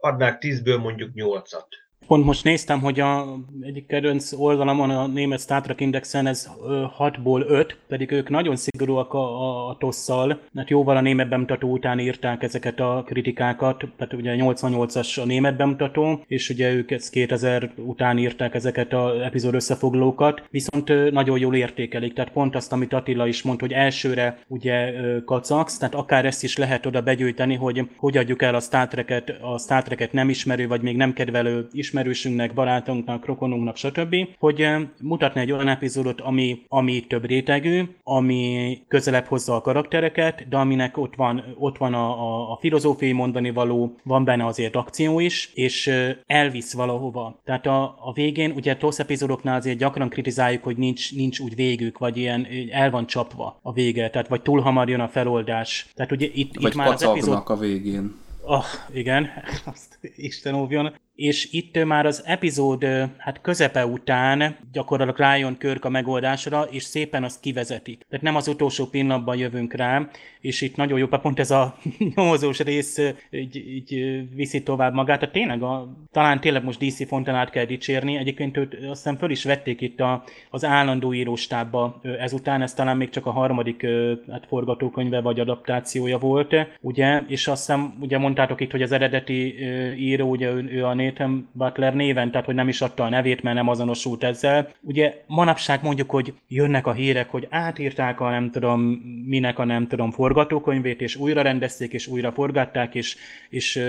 adnák 10-ből mondjuk 8-at. Pont most néztem, hogy a egyik kedvenc oldalamon a német Star Trek Indexen ez 6-ból 5, pedig ők nagyon szigorúak a, a, a tosszal, mert jóval a német bemutató után írták ezeket a kritikákat, tehát ugye 88-as a német bemutató, és ugye ők ezt 2000 után írták ezeket az epizód összefoglalókat, viszont nagyon jól értékelik, tehát pont azt, amit Attila is mondta, hogy elsőre ugye kacagsz, tehát akár ezt is lehet oda begyűjteni, hogy hogy adjuk el a Star Trek-et, a Star Trek-et nem ismerő, vagy még nem kedvelő is ismerősünknek, barátunknak, rokonunknak, stb., hogy eh, mutatni egy olyan epizódot, ami, ami több rétegű, ami közelebb hozza a karaktereket, de aminek ott van, ott van a, a, a filozófiai mondani való, van benne azért akció is, és eh, elvisz valahova. Tehát a, a végén, ugye TOSZ epizódoknál azért gyakran kritizáljuk, hogy nincs, nincs úgy végük, vagy ilyen el van csapva a vége, tehát vagy túl hamar jön a feloldás. Tehát ugye itt, vagy itt már az epizód... a végén. Oh, igen, azt Isten óvjon és itt már az epizód hát közepe után gyakorlatilag rájön Körk a megoldásra, és szépen azt kivezetik. Tehát nem az utolsó pillanatban jövünk rá, és itt nagyon jó, pont ez a nyomozós rész így, így viszi tovább magát. Tehát tényleg, a, talán tényleg most DC Fontanát kell dicsérni, egyébként őt azt hiszem föl is vették itt a, az állandó íróstábba ezután, ez talán még csak a harmadik hát forgatókönyve vagy adaptációja volt, ugye, és azt hiszem, ugye mondtátok itt, hogy az eredeti író, ugye ő, ő a Nathan Butler néven, tehát hogy nem is adta a nevét, mert nem azonosult ezzel. Ugye manapság mondjuk, hogy jönnek a hírek, hogy átírták a nem tudom minek a nem tudom forgatókönyvét, és újra rendezték, és újra forgatták, és, és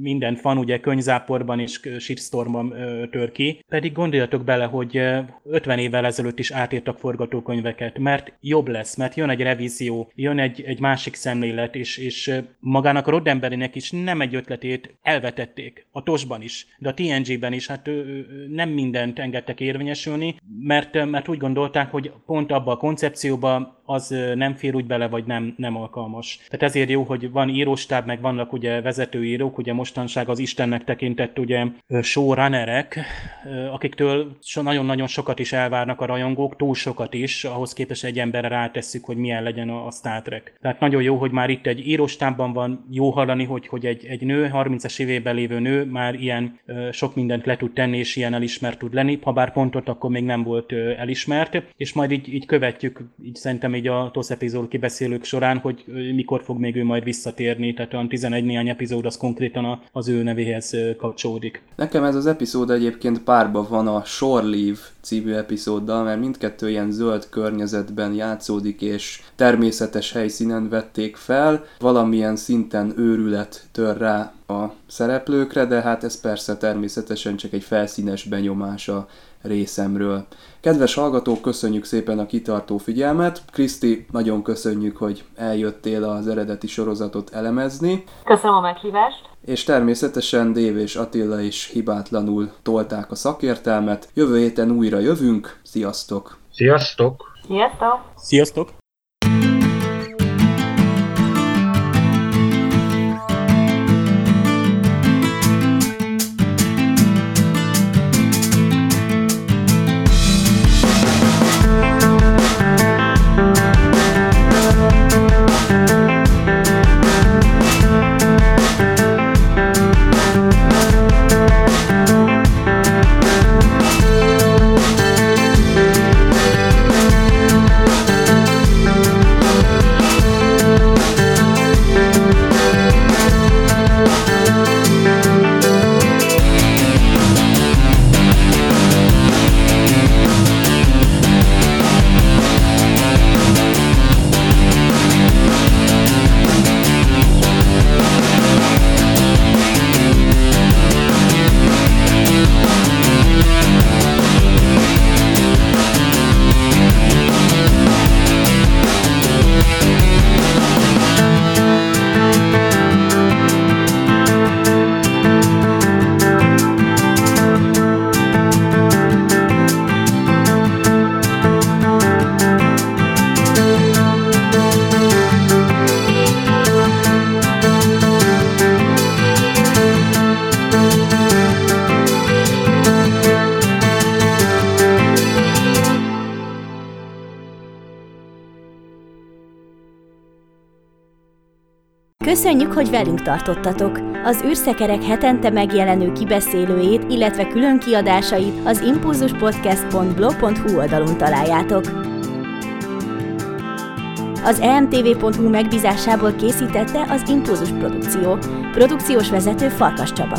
minden fan ugye könyvzáporban és shitstormban tör ki. Pedig gondoljatok bele, hogy 50 évvel ezelőtt is átírtak forgatókönyveket, mert jobb lesz, mert jön egy revízió, jön egy, egy másik szemlélet, és, és magának a Roddenberrynek is nem egy ötletét elvetették. A tosban is, de a TNG-ben is hát nem mindent engedtek érvényesülni, mert, mert úgy gondolták, hogy pont abba a koncepcióba az nem fér úgy bele, vagy nem, nem alkalmas. Tehát ezért jó, hogy van íróstáb, meg vannak ugye vezetőírók, ugye mostanság az Istennek tekintett ugye showrunnerek, akiktől nagyon-nagyon sokat is elvárnak a rajongók, túl sokat is, ahhoz képest egy emberre rátesszük, hogy milyen legyen a, a Star Trek. Tehát nagyon jó, hogy már itt egy íróstábban van, jó hallani, hogy, hogy egy, egy nő, 30-as évében lévő nő már ilyen sok mindent le tud tenni, és ilyen elismert tud lenni, ha bár pontot akkor még nem volt elismert, és majd így, így követjük, így szerintem így a TOSZ epizód kibeszélők során, hogy mikor fog még ő majd visszatérni, tehát olyan 11 néhány epizód az konkrétan az ő nevéhez kapcsolódik. Nekem ez az epizód egyébként párban van a Shore Leave című epizóddal, mert mindkettő ilyen zöld környezetben játszódik, és természetes helyszínen vették fel, valamilyen szinten őrület tör rá a szereplőkre, de hát ez persze természetesen csak egy felszínes benyomás a részemről. Kedves hallgatók, köszönjük szépen a kitartó figyelmet. Kriszti, nagyon köszönjük, hogy eljöttél az eredeti sorozatot elemezni. Köszönöm a meghívást. És természetesen Dév és Attila is hibátlanul tolták a szakértelmet. Jövő héten újra jövünk. Sziasztok! Sziasztok! Sziasztok! Sziasztok! Hogy velünk tartottatok! Az űrszekerek hetente megjelenő kibeszélőjét, illetve külön kiadásait az impulzuspodcast.blog.hu oldalon találjátok. Az emtv.hu megbízásából készítette az Impulzus Produkció. Produkciós vezető Farkas Csaba.